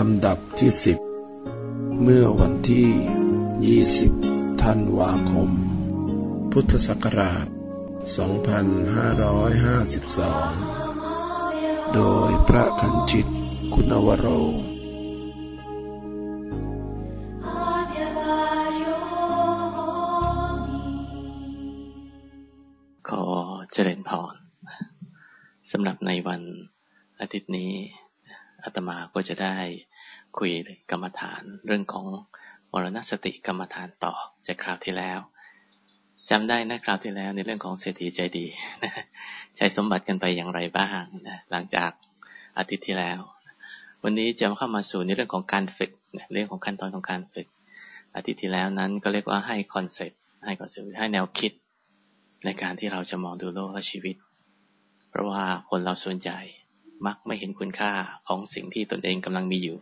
ลำดับที่สิบเมื่อวันที่ยี่สิบธันวาคม พุทธศักราช 2552 โดยพระคันชิต คุณวโร คุยกรรมฐานเรื่องของมรณสติกรรมฐานต่อจากคราวที่แล้วจำได้นะคราวที่แล้วในเรื่องของเศรษฐีใจดีใช้สมบัติกันไปอย่างไรบ้างนะหลังจากอาทิตย์ที่แล้ว วันนี้จะเข้ามาสู่ในเรื่องของการฝึกเรื่องของขั้นตอนของการฝึก อาทิตย์ที่แล้วนั้นก็เรียกว่าให้ concept ให้ concept ให้แนวคิด ในการที่เราจะมองดูโลกและชีวิต เพราะว่าคนเราส่วนใหญ่มักไม่เห็นคุณค่าของสิ่งที่ตนเองกำลังมีอยู่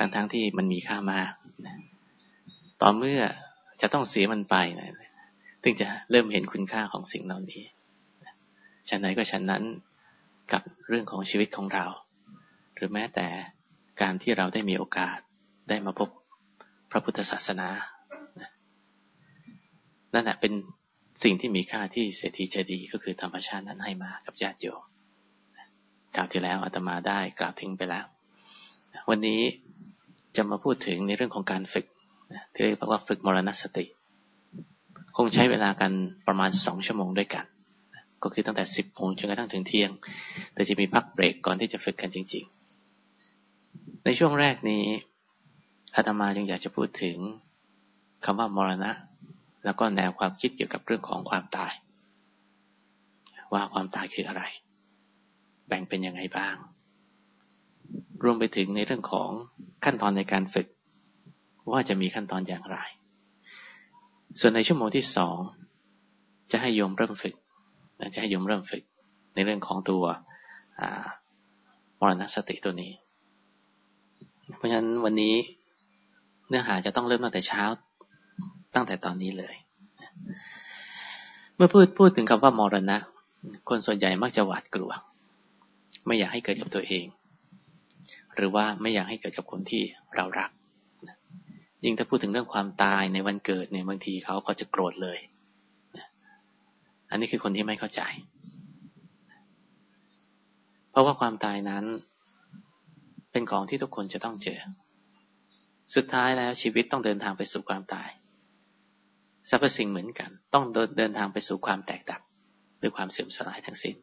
ทั้งๆทที่มันมีค่ามากนะต่อเมื่อจะต้องเสียมันไปนะถึงจะเริ่มเห็นคุณค่าของสิ่งเหล่านี้ฉันไหนก็ฉันนั้นกับเรื่องของชีวิตของเรา หรือแม้แต่การที่เราได้มีโอกาสได้มาพบพระพุทธศาสนา นั่นแหละเป็นสิ่งที่มีค่าที่เศรษฐีใจดีก็คือธรรมชาตินั้นให้มากับญาติโยมกล่าวที่แล้วอาตมาได้กล่าวทิ้งไปแล้ว วันนี้ จะมาพูดถึงในเรื่องของการฝึกที่เรียกว่าฝึกมรณสติ คงใช้เวลากันประมาณสองชั่วโมงด้วยกัน ก็คือตั้งแต่สิบโมงจนกระทั่งถึงเที่ยง แต่จะมีพักเบรกก่อนที่จะฝึกกันจริง ๆ ในช่วงแรกนี้อาตมาจึงอยากจะพูดถึงคำว่ามรณะ แล้วก็แนวความคิดเกี่ยวกับเรื่องของความตาย ว่าความตายคืออะไร แบ่งเป็นยังไงบ้าง รวมไปถึงในเรื่องของขั้นตอนในการฝึก ว่าจะมีขั้นตอนอย่างไร ส่วนในชั่วโมงที่สองจะให้โยมเริ่มฝึกจะให้โยมเริ่มฝึก ในเรื่องของตัวมรณสติตัวนี้ เพราะฉะนั้นวันนี้เนื้อหาจะต้องเริ่มตั้งแต่เช้าตั้งแต่ตอนนี้เลย เมื่อพูดพูดถึงคำว่ามรณะ คนส่วนใหญ่มักจะหวาดกลัว ไม่อยากให้เกิดกับตัวเอง หรือว่าไม่อยากให้เกิดกับคนที่เรารักยิ่งถ้าพูดถึงเรื่องความตายในวันเกิดเนี่ยบางทีเขาก็จะโกรธเลย อันนี้คือคนที่ไม่เข้าใจ เพราะว่าความตายนั้น เป็นของที่ทุกคนจะต้องเจอ สุดท้ายแล้วชีวิตต้องเดินทางไปสู่ความตายสรรพสิ่งเหมือนกัน ต้องเดินทางไปสู่ความแตกดับหรือความเสื่อมสลายทั้งสิ้น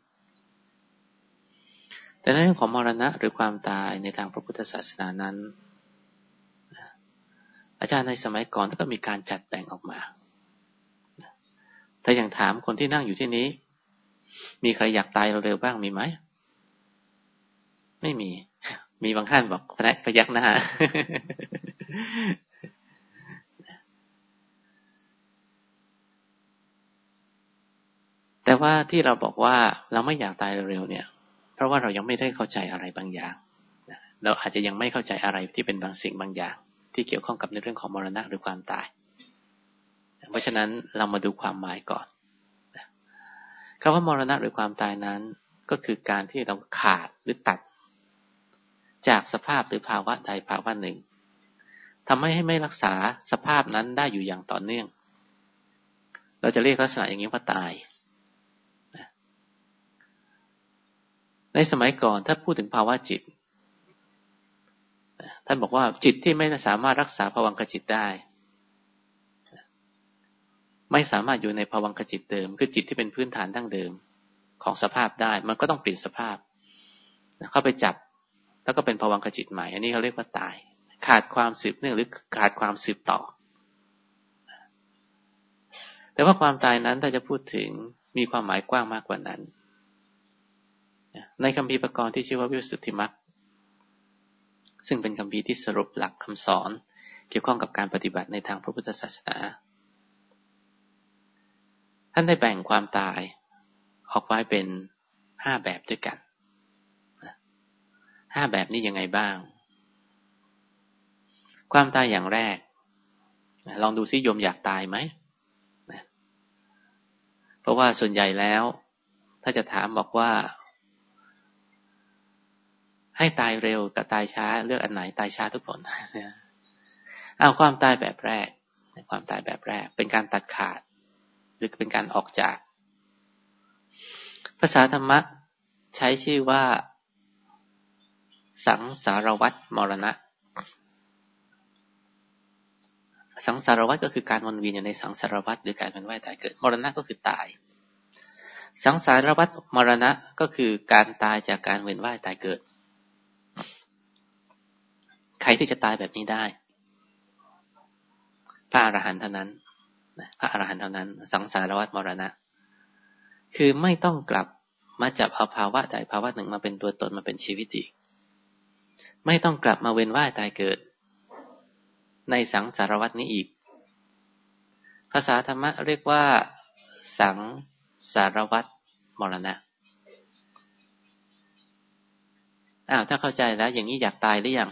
แต่ในเรื่องของมรณะหรือความตายในทางพระพุทธศาสนานั้น อาจารย์ในสมัยก่อนก็มีการจัดแบ่งออกมาถ้าอย่างถามคนที่นั่งอยู่ที่นี้ มีใครอยากตายเร็วๆบ้างมีไหม ไม่มี มีบางท่านบอกพนักพยักหน้าแต่ว่าที่เราบอกว่าเราไม่อยากตายเร็วๆเนี่ย เพราะว่าเรายังไม่ได้เข้าใจอะไรบางอย่างเราอาจจะยังไม่เข้าใจอะไรที่เป็นบางสิ่งบางอย่าง ที่เกี่ยวข้องกับในเรื่องของมรณะหรือความตาย เพราะฉะนั้นเรามาดูความหมายก่อนคำว่ามรณะหรือความตายนั้น ก็คือการที่เราขาดหรือตัด จากสภาพหรือภาวะใดภาวะหนึ่งทำให้ให้ไม่รักษาสภาพนั้นได้อยู่อย่างต่อเนื่อง เราจะเรียกลักษณะอย่างนี้ว่าตาย ในสมัยก่อนถ้าพูดถึงภาวะจิตท่านบอกว่าจิตที่ไม่สามารถรักษาภวังคจิตได้ ไม่สามารถอยู่ในภวังคจิตเดิม คือจิตที่เป็นพื้นฐานดั้งเดิมของสภาพได้ มันก็ต้องเปลี่ยนสภาพ เข้าไปจับแล้วก็เป็นภวังคจิตใหม่ อันนี้เขาเรียกว่าตาย ขาดความสืบเนื่องหรือขาดความสืบต่อ แต่ว่าความตายนั้นถ้าจะพูดถึงมีความหมายกว้างมากกว่านั้น ในคำพีประกรณ์ที่ชื่อว่าวิสุทธิมรรคซึ่งเป็นคำพีที่สรุปหลักคำสอน เกี่ยวข้องกับการปฏิบัติในทางพระพุทธศาสนา ท่านได้แบ่งความตายออกไว้เป็นห้าแบบด้วยกันห้าแบบนี้ยังไงบ้าง ความตายอย่างแรก ลองดูซิโยมอยากตายไหมเพราะว่าส่วนใหญ่แล้ว ถ้าจะถามบอกว่า ให้ตายเร็วกับตายช้า เลือกอันไหนตายช้าทุกคนเอาความตายแบบแรกความตายแบบแรก เป็นการตัดขาด หรือเป็นการออกจาก ภาษาธรรมะใช้ชื่อว่า สังสารวัตรมรณะ สังสารวัตรก็คือการวนเวียนอยู่ในสังสารวัตรหรือการเป็นว่ายตายเกิด มรณะก็คือตาย สังสารวัตรมรณะก็คือการตายจากการเวียนว่ายตายเกิด ใครที่จะตายแบบนี้ได้ พระอรหันต์เท่านั้นพระอรหันต์เท่านั้น สังสารวัฏมรณะ คือไม่ต้องกลับมาจับเอาภาวะใดภาวะหนึ่งมาเป็นตัวตนมาเป็นชีวิตอีก ไม่ต้องกลับมาเวียนว่ายตายเกิด ในสังสารวัฏนี้อีก ภาษาธรรมะเรียกว่า สังสารวัฏมรณะอ้าวถ้าเข้าใจแล้ว อย่างนี้อยากตายหรือยัง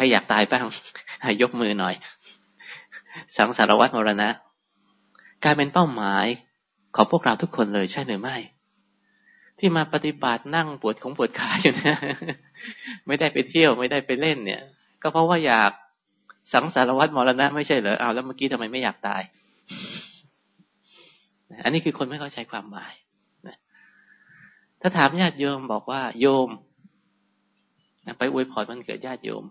ใครอยากตายบ้างยกมือหน่อย สังสารวัตรมรณะ กลายเป็นเป้าหมายของพวกเราทุกคนเลยใช่หรือไม่ ที่มาปฏิบัตินั่งปวดของปวดขาอยู่เนี่ยไม่ได้ไปเที่ยวไม่ได้ไปเล่นเนี่ย ก็เพราะว่าอยากสังสารวัตรมรณะไม่ใช่เหรอเอาแล้วเมื่อกี้ทำไมไม่อยากตาย อันนี้คือคนไม่เข้าใจความหมายถ้าถามญาติโยมบอกว่าโยมไปอวยพรมันเกิดญาติโยม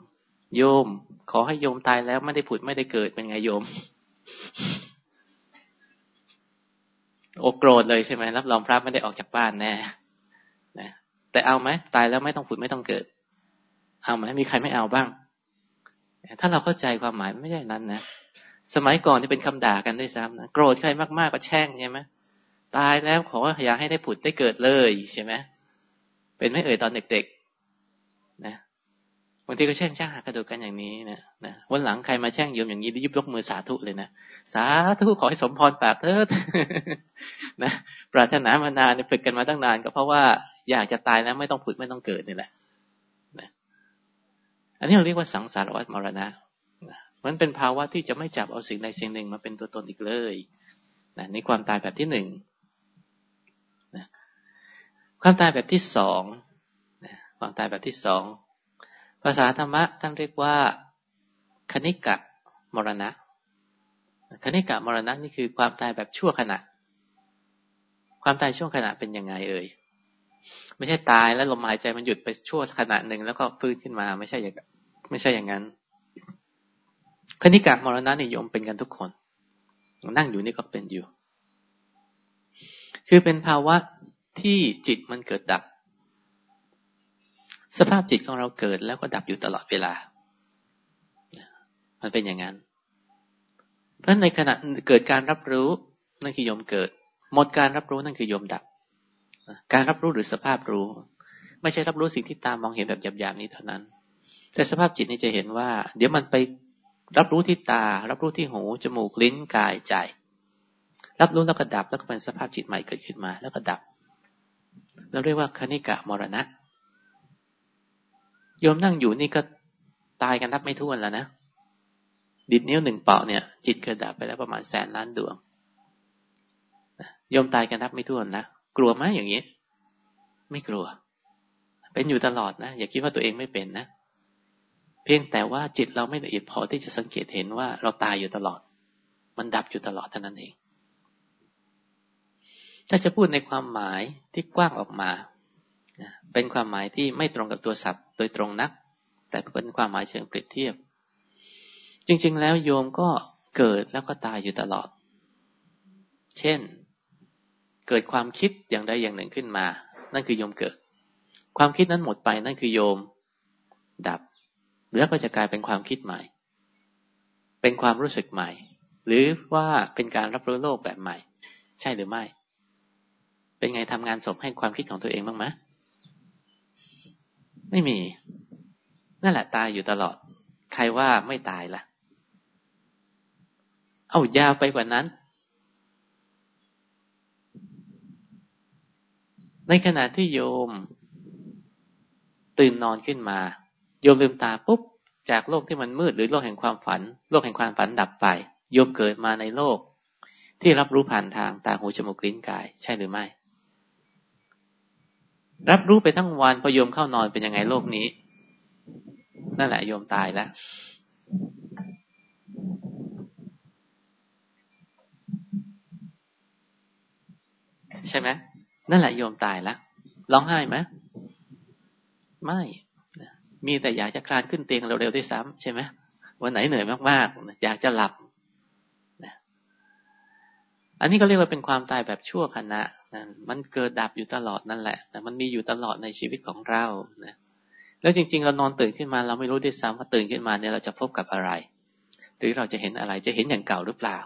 โยม ขอให้โยมตายแล้วไม่ได้ผุดไม่ได้เกิดเป็นไงโยม โอโกรธเลยใช่ไหมรับรองพระไม่ได้ออกจากบ้านแน่นะแต่เอาไหมตายแล้วไม่ต้องผุดไม่ต้องเกิด เอาไหมมีใครไม่เอาบ้าง ถ้าเราเข้าใจความหมายไม่ใช่นั้นนะสมัยก่อนที่เป็นคำด่ากันด้วยซ้ำนะโกรธใครมากๆก็แช่งใช่ไหมตายแล้วขออยากให้ได้ผุดได้เกิดเลยใช่ไหมเป็นไม่เอ่ยตอนเด็กๆนะางทีก็แช่งช่างหักระดูกกันอย่างนี้นะนะวันหลังใครมาแช่งโยมอย่างนี้ยิบยกมือสาธุเลยนะสาธุขอให้สมพรปากเถิดนะปรารถนามานานฝึกกันมาตั้งนาน ก็เพราะว่าอยากจะตายแล้วไม่ต้องผุดไม่ต้องเกิดนี่แหละนะอันนี้เราเรียกว่าสังสารวัฏมรณะมันเป็นภาวะที่จะไม่จับเอาสิ่งใดสิ่งหนึ่งมาเป็นตัวตนอีกเลยนะในความตายแบบที่หนึ่งนะความตายแบบที่สองนะความตายแบบที่สอง ภาษาธรรมะท่านเรียกว่า คณิกะมรณะ คณิกะมรณะนี่คือความตายแบบชั่วขณะ ความตายช่วงขณะเป็นยังไงเอ่ย ไม่ใช่ตายแล้วลมหายใจมันหยุดไปชั่วขณะหนึ่งแล้วก็ฟื้นขึ้นมา ไม่ใช่อย่างไม่ใช่อย่างนั้น คณิกะมรณะนิยมเป็นกันทุกคน นั่งอยู่นี่ก็เป็นอยู่ คือเป็นภาวะที่จิตมันเกิดดับ สภาพจิตของเราเกิดแล้วก็ดับอยู่ตลอดเวลา มันเป็นอย่างนั้น เพราะในขณะเกิดการรับรู้นั่นคือยมเกิด หมดการรับรู้นั่นคือยมดับ การรับรู้หรือสภาพรู้ ไม่ใช่รับรู้สิ่งที่ตามมองเห็นแบบหยาบๆนี้เท่านั้น แต่สภาพจิตนี่จะเห็นว่า เดี๋ยวมันไปรับรู้ที่ตา รับรู้ที่หู จมูก ลิ้น กาย ใจ รับรู้แล้วก็ดับ แล้วก็เป็นสภาพจิตใหม่เกิดขึ้นมา แล้วก็ดับ เราเรียกว่าคณิกะมรณะ โยมนั่งอยู่นี่ก็ตายกันนับไม่ถ้วนแล้วนะ ดิดนิ้วหนึ่งเป่าเนี่ย จิตเกิดดับไปแล้วประมาณแสนล้านดวงโยมตายกันนับไม่ถ้วนนะ กลัวไหมอย่างนี้ ไม่กลัว เป็นอยู่ตลอดนะ อย่าคิดว่าตัวเองไม่เป็นนะ เพียงแต่ว่าจิตเราไม่ละเอียดพอที่จะสังเกตเห็นว่าเราตายอยู่ตลอด มันดับอยู่ตลอดเท่านั้นเอง ถ้าจะพูดในความหมายที่กว้างออกมา เป็นความหมายที่ไม่ตรงกับตัวศัพท์ โดยตรงนัก แต่เป็นความหมายเชิงเปรียบเทียบ จริง ๆ แล้วโยมก็เกิดแล้วก็ตายอยู่ตลอด เช่น เกิดความคิดอย่างใดอย่างหนึ่งขึ้นมา นั่นคือโยมเกิด ความคิดนั้นหมดไปนั่นคือโยม ดับ แล้วก็จะกลายเป็นความคิดใหม่ เป็นความรู้สึกใหม่ หรือว่าเป็นการรับรู้โลกแบบใหม่ ใช่หรือไม่ เป็นไงทำงานศพให้ความคิดของตัวเองบ้างไหม ไม่มี นั่นแหละตายอยู่ตลอด ใครว่าไม่ตายละ่ะ เอายาวไปกว่านั้น ในขณะที่โยม ตื่นนอนขึ้นมา โยมลืมตาปุ๊บ จากโลกที่มันมืดหรือโลกแห่งความฝัน โลกแห่งความฝันดับไป โยมเกิดมาในโลก ที่รับรู้ผ่านทางตาหูจมูกลิ้นกาย ใช่หรือไม่ รับรู้ไปทั้งวันพอโยมเข้านอนเป็นยังไงโลกนี้ นั่นแหละโยมตายแล้วใช่ไหมนั่นแหละโยมตายแล้วร้องไห้ไหมไม่ มีแต่อยากจะคลานขึ้นเตียงเร็วๆด้วยซ้ำใช่ไหมวันไหนเหนื่อยมากๆอยากจะหลับ อันนี้ก็เรียกว่าเป็นความตายแบบชั่วขณะนะมันเกิดดับอยู่ตลอดนั่นแหละนะมันมีอยู่ตลอดในชีวิตของเรานะแล้วจริง ๆ เรานอนตื่นขึ้นมาเราไม่รู้ด้วยซ้ำว่าตื่นขึ้นมาเนี่ยเราจะพบกับอะไร หรือเราจะเห็นอะไรจะเห็นอย่างเก่าหรือเปล่า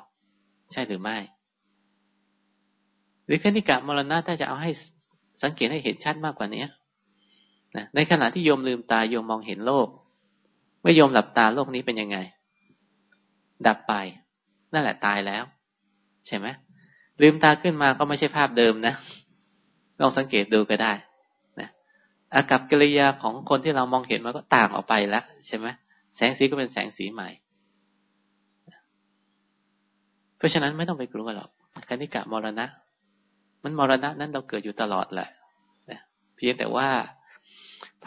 ใช่หรือไม่ หรือคณิกะมรณะถ้าจะเอาให้สังเกตให้เห็นชัดมากกว่านี้นะในขณะที่โยมลืมตาโยมมองเห็นโลก เมื่อโยมหลับตาโลกนี้เป็นยังไง ดับไป นั่นแหละตายแล้ว ใช่ไหม ลืมตาขึ้นมาก็ไม่ใช่ภาพเดิมนะลองสังเกตดูก็ได้นะอากับกิริยาของคนที่เรามองเห็นมันก็ต่างออกไปแล้วใช่ไหมแสงสีก็เป็นแสงสีใหม่ เพราะฉะนั้นไม่ต้องไปกลัวหรอกคณิกะมรณะ มันมรณะนั้นเราเกิดอยู่ตลอดแหละเพียงแต่ว่า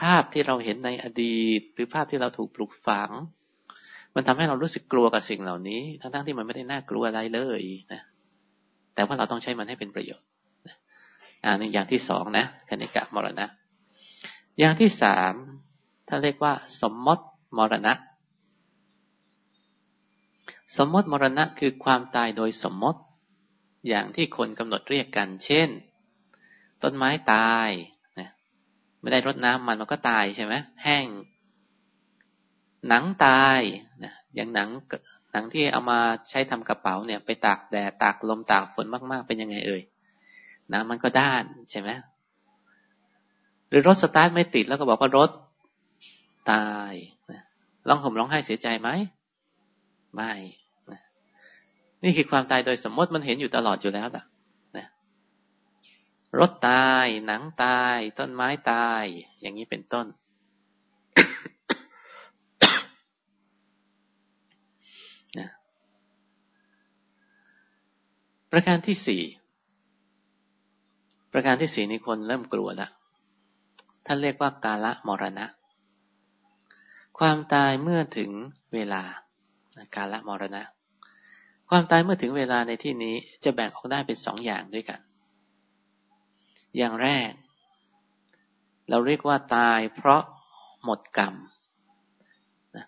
ภาพที่เราเห็นในอดีต หรือภาพที่เราถูกปลูกฝัง มันทำให้เรารู้สึกกลัวกับสิ่งเหล่านี้ ทั้งๆที่มันไม่ได้น่ากลัวอะไรเลยนะ แต่ว่าเราต้องใช้มันให้เป็นประโยชน์อ่านี่อย่างที่สองนะคณิกะมรณะ อย่างที่สามท่านเรียกว่า สมมติมรณะ สมมติมรณะคือความตายโดยสมมติ อย่างที่คนกำหนดเรียกกัน เช่น ต้นไม้ตายนะไม่ได้รดน้ำมันมันก็ตายใช่ไหมแห้ง หนังตายนะอย่างหนัง หนังที่เอามาใช้ทำกระเป๋าเนี่ย ไปตากแดดตากลมตากฝนมาก ๆ เป็นยังไงเอ่ยนะมันก็ด้านใช่ไหมหรือรถสตาร์ทไม่ติดแล้วก็บอกว่ารถตายร้องห่มร้องไห้เสียใจไหมไม่นี่คือความตายโดยสมมติมันเห็นอยู่ตลอดอยู่แล้วล่ะนะรถตาย หนังตาย ต้นไม้ตาย อย่างนี้เป็นต้น ประการที่สี่ประการที่สี่นี่คนเริ่มกลัวแล้วท่านเรียกว่ากาละมรณะ ความตายเมื่อถึงเวลา กาละมรณะ ความตายเมื่อถึงเวลาในที่นี้จะแบ่งออกได้เป็นสองอย่างด้วยกัน อย่างแรก เราเรียกว่าตายเพราะหมดกรรม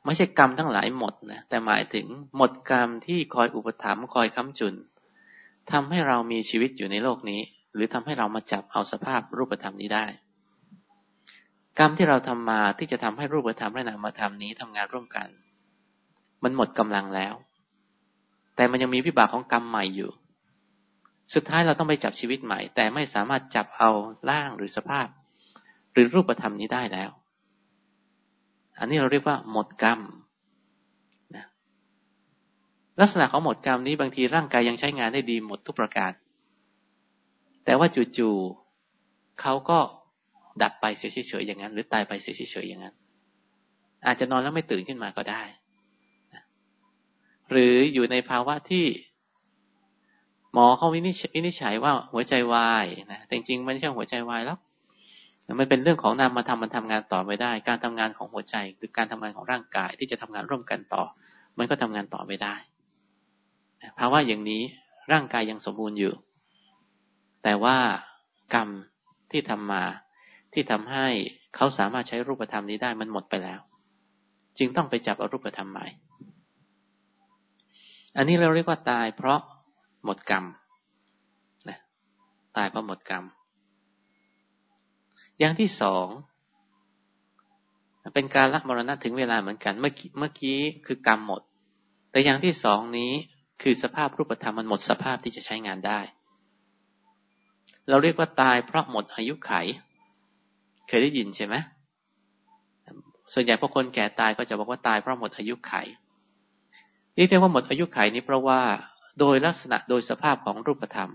ไม่ใช่กรรมทั้งหลายหมดนะแต่หมายถึงหมดกรรมที่คอยอุปถัมภ์คอยค้ำจุน ทำให้เรามีชีวิตอยู่ในโลกนี้ หรือทำให้เรามาจับเอาสภาพรูปธรรมนี้ได้ กรรมที่เราทำมาที่จะทำให้รูปธรรมและนามธรรมนี้ทำงานร่วมกัน มันหมดกำลังแล้ว แต่มันยังมีวิบากของกรรมใหม่อยู่ สุดท้ายเราต้องไปจับชีวิตใหม่ แต่ไม่สามารถจับเอาร่างหรือสภาพ หรือรูปธรรมนี้ได้แล้ว อันนี้เราเรียกว่าหมดกรรม ลักษณะของหมดกรรมนี้บางทีร่างกายยังใช้งานได้ดีหมดทุกประการ แต่ว่าจู่ๆเขาก็ดับไปเฉยๆอย่างนั้น หรือตายไปเฉยๆอย่างนั้น อาจจะนอนแล้วไม่ตื่นขึ้นมาก็ได้ หรืออยู่ในภาวะที่ หมอเขาวินิจฉัยว่าหัวใจวายนะแต่จริงๆมันไม่ใช่หัวใจวายแล้วมันเป็นเรื่องของนามมาทำมันทำงานต่อไม่ได้ การทำงานของหัวใจ หรือการทำงานของร่างกายที่จะทำงานร่วมกันต่อ มันก็ทำงานต่อไม่ได้ ภาวะอย่างนี้ร่างกายยังสมบูรณ์อยู่ แต่ว่ากรรมที่ทำมาที่ทำให้เขาสามารถใช้รูปธรรมนี้ได้มันหมดไปแล้ว จึงต้องไปจับอรูปธรรมใหม่ อันนี้เราเรียกว่าตายเพราะหมดกรรมนะตายเพราะหมดกรรม อย่างที่สองเป็นการละมรณะถึงเวลาเหมือนกัน เมื่อกี้เมื่อกี้คือกรรมหมด แต่อย่างที่สองนี้ คือสภาพรูปธรรมมันหมดสภาพที่จะใช้งานได้ เราเรียกว่าตายเพราะหมดอายุไข เคยได้ยินใช่ไหมส่วนใหญ่พอคนแก่ตายก็จะบอกว่าตายเพราะหมดอายุไขนี่เรียกว่าหมดอายุไขนี้เพราะว่าโดยลักษณะโดยสภาพของรูปธรรม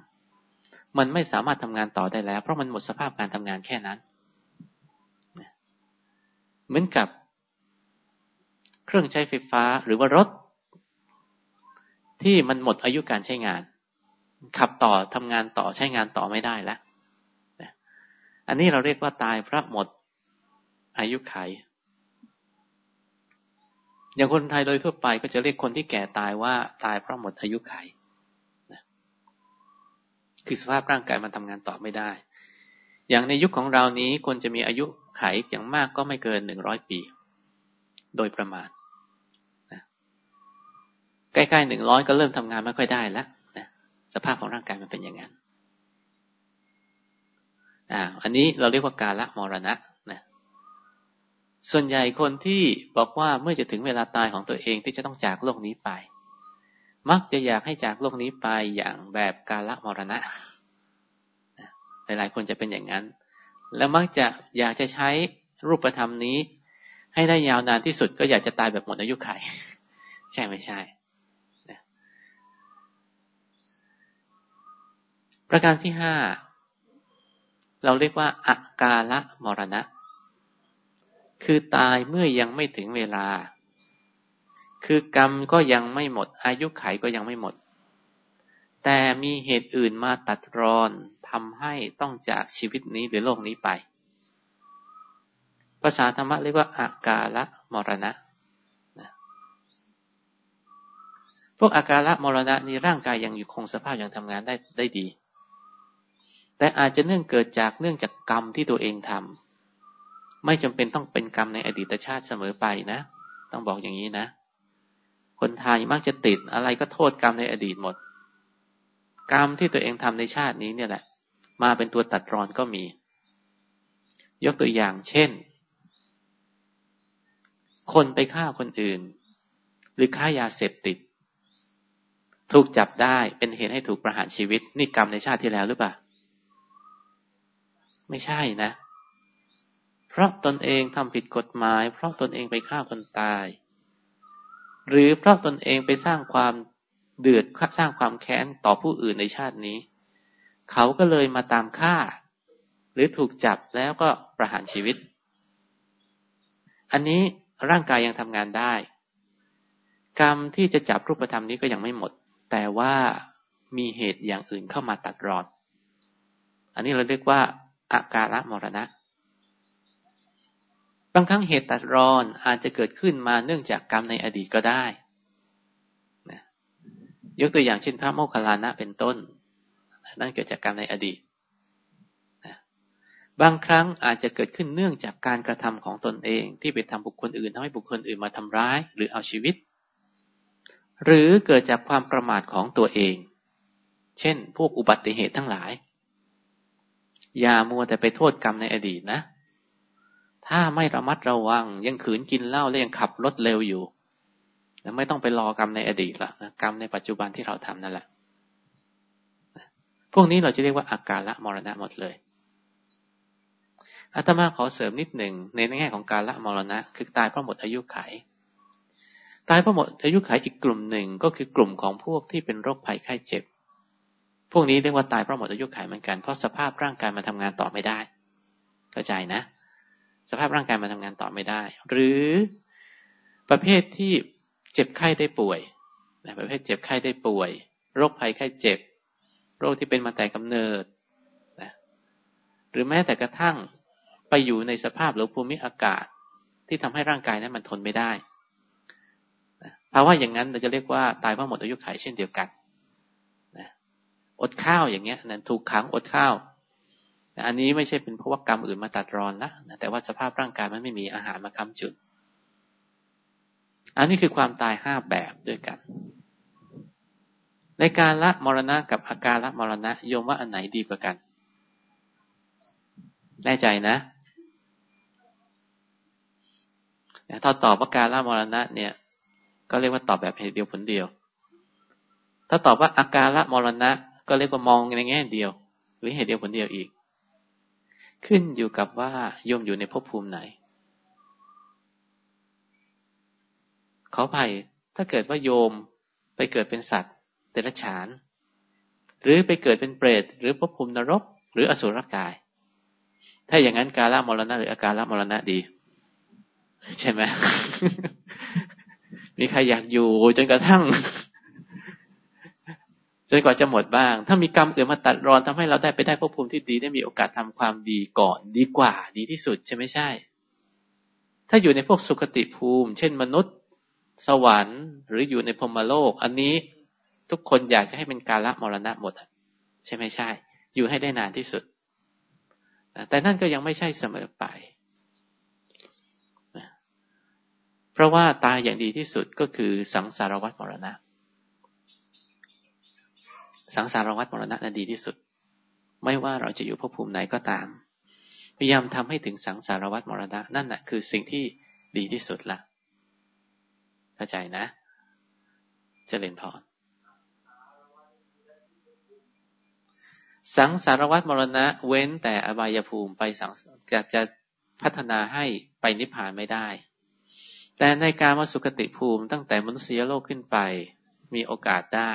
มันไม่สามารถทำงานต่อได้แล้ว เพราะมันหมดสภาพการทำงานแค่นั้น เหมือนกับ เครื่องใช้ไฟฟ้าหรือว่ารถ ที่มันหมดอายุการใช้งานขับต่อทำงานต่อใช้งานต่อไม่ได้แล้วอันหมดอายุการใช้งานขับต่อทำงานต่อใช้งานต่อไม่ได้แล้วหรือแม้แต่รถยนต์ที่มันหมดอายุการใช้งาน ขับต่อทำงานต่อใช้งานต่อไม่ได้แล้วอันนี้เราเรียกว่าตายเพราะหมดอายุไข อย่างคนไทยโดยทั่วไปก็จะเรียกคนที่แก่ตายว่าตายเพราะหมดอายุไขคือสภาพร่างกายมันทำงานต่อไม่ได้ อย่างในยุคของเรานี้คนจะมีอายุไขอย่างมากก็ไม่เกินหนึ่งร้อยปี โดยประมาณ ใกล้ๆหนึ่งร้อยก็เริ่มทำงานไม่ค่อยได้แล้วนะสภาพของร่างกายมันเป็นอย่างนั้นอ่าอันนี้เราเรียกว่าการละมรณะนะส่วนใหญ่คนที่บอกว่าเมื่อจะถึงเวลาตายของตัวเองที่จะต้องจากโลกนี้ไป มักจะอยากให้จากโลกนี้ไปอย่างแบบการละมรณะหลายๆคนจะเป็นอย่างนั้น แล้วมักจะอยากจะใช้รูปธรรมนี้ ให้ได้ยาวนานที่สุดก็อยากจะตายแบบหมดอายุขัยใช่ไม่ใช่ ประการที่ห้าเราเรียกว่าอากาละมรณะ คือตายเมื่อยังไม่ถึงเวลา คือกรรมก็ยังไม่หมด อายุไขก็ยังไม่หมด แต่มีเหตุอื่นมาตัดรอนทำให้ต้องจากชีวิตนี้หรือโลกนี้ไป ภาษาธรรมะเรียกว่าอากาละมรณะพวกอาการละมรณะนี้ร่างกายยังอยู่คงสภาพยังทำงานได้ได้ดี แต่อาจจะเนื่องเกิดจากเนื่องจากกรรมที่ตัวเองทำไม่จำเป็นต้องเป็นกรรมในอดีตชาติเสมอไปนะ ต้องบอกอย่างนี้นะ คนไทยมักจะติดอะไรก็โทษกรรมในอดีตหมด กรรมที่ตัวเองทำในชาตินี้เนี่ยแหละ มาเป็นตัวตัดรอนก็มี ยกตัวอย่างเช่น คนไปฆ่าคนอื่น หรือฆ่ายาเสพติด ถูกจับได้เป็นเหตุให้ถูกประหารชีวิตนี่กรรมในชาติที่แล้วหรือเปล่า ไม่ใช่นะ เพราะตนเองทำผิดกฎหมาย เพราะตนเองไปฆ่าคนตาย หรือเพราะตนเองไปสร้างความเดือดสร้างความแค้นต่อผู้อื่นในชาตินี้ เขาก็เลยมาตามฆ่า หรือถูกจับแล้วก็ประหารชีวิต อันนี้ร่างกายยังทำงานได้ กรรมที่จะจับรูปธรรมนี้ก็ยังไม่หมด แต่ว่ามีเหตุอย่างอื่นเข้ามาตัดรอน อันนี้เราเรียกว่า อาการะมรณะ บางครั้งเหตุตัดรอนอาจจะเกิดขึ้นมาเนื่องจากกรรมในอดีตก็ได้นะยกตัวอย่างเช่นพระโมคคัลลานะเป็นต้น นั่นเกิดจากกรรมในอดีตนะบางครั้งอาจจะเกิดขึ้นเนื่องจากการกระทำของตนเองที่ไปทำบุคคลอื่นทำให้บุคคลอื่นมาทำร้าย หรือเอาชีวิต หรือเกิดจากความประมาทของตัวเอง เช่น พวกอุบัติเหตุทั้งหลาย อย่ามัวแต่ไปโทษกรรมในอดีตนะ ถ้าไม่ระมัดระวัง ยังขืนกินเหล้าและยังขับรถเร็วอยู่ไม่ต้องไปรอกรรมในอดีตละกรรมในปัจจุบันที่เราทำนั่นแหละพวกนี้เราจะเรียกว่าอาการละมรณะหมดเลยอาตมาขอเสริมนิดหนึ่งในแง่ของการละมรณะ คือตายเพราะหมดอายุไข ตายเพราะหมดอายุไขอีกกลุ่มหนึ่งก็คือกลุ่มของพวกที่เป็นโรคภัยไข้เจ็บ พวกนี้เรียกว่าตายเพราะหมดอายุขัยเหมือนกัน เพราะสภาพร่างกายมันทำงานต่อไม่ได้ เข้าใจนะ สภาพร่างกายมันทำงานต่อไม่ได้ หรือประเภทที่เจ็บไข้ได้ป่วยนะประเภทเจ็บไข้ได้ป่วย โรคภัยไข้เจ็บ โรคที่เป็นมาแต่กำเนิดนะหรือแม้แต่กระทั่งไปอยู่ในสภาพหรือภูมิอากาศ ที่ทำให้ร่างกายนั้นมันทนไม่ได้ภาวะอย่างนั้นเราจะเรียกว่าตายเพราะหมดอายุขัยเช่นเดียวกัน อดข้าวอย่างเงี้ยนั่นถูกขังอดข้าวอันนี้ไม่ใช่เป็นเพราะว่ากรรมอื่นมาตัดรอนละแต่ว่าสภาพร่างกายมันไม่มีอาหารมาค้ำจุด อันนี้คือความตายห้าแบบด้วยกัน ในการละมรณะกับอาการละมรณะโยมว่าอันไหนดีกว่ากัน แน่ใจนะถ้าตอบว่าการละมรณะเนี่ย ก็เรียกว่าตอบแบบเหตุเดียวผลเดียว ถ้าตอบว่าอาการละมรณะ ก็เรียกว่ามองในแง่เดียว หรือเหตุเดียวผลเดียวอีก ขึ้นอยู่กับว่าโยมอยู่ในภพภูมิไหน ขออภัยถ้าเกิดว่าโยมไปเกิดเป็นสัตว์เดรัจฉาน หรือไปเกิดเป็นเปรต หรือภพภูมินรก หรืออสุรกาย ถ้าอย่างนั้นกาลมรณะหรืออาการละมรณะดี ใช่ไหมมีใครอยากอยู่จนกระทั่ง จนกว่าจะหมดบ้าง ถ้ามีกรรมอื่นมาตัดรอนทำให้เราได้ไปได้ภพภูมิที่ดีได้มีโอกาสทำความดีก่อนดีกว่า ดีที่สุดใช่ไม่ใช่ ถ้าอยู่ในพวกสุคติภูมิ เช่นมนุษย์ สวรรค์ หรืออยู่ในพรมโลก อันนี้ทุกคนอยากจะให้เป็นการละมรณะหมดใช่ไม่ใช่ อยู่ให้ได้นานที่สุดแต่นั่นก็ยังไม่ใช่เสมอไปเพราะว่าตายอย่างดีที่สุดก็คือสังสารวัฏมรณะ สังสารวัฏมรณะนั้นดีที่สุด ไม่ว่าเราจะอยู่ภพภูมิไหนก็ตาม พยายามทำให้ถึงสังสารวัฏมรณะนั่นแหะคือสิ่งที่ดีที่สุดละเข้าใจนะเจริญพรสังสารวัฏมรณะ เว้นแต่อบายภูมิไปสังจะจะพัฒนาให้ไปนิพพานไม่ได้ แต่ในการมาสุคติภูมิตั้งแต่มนุษยโลกขึ้นไปมีโอกาสได้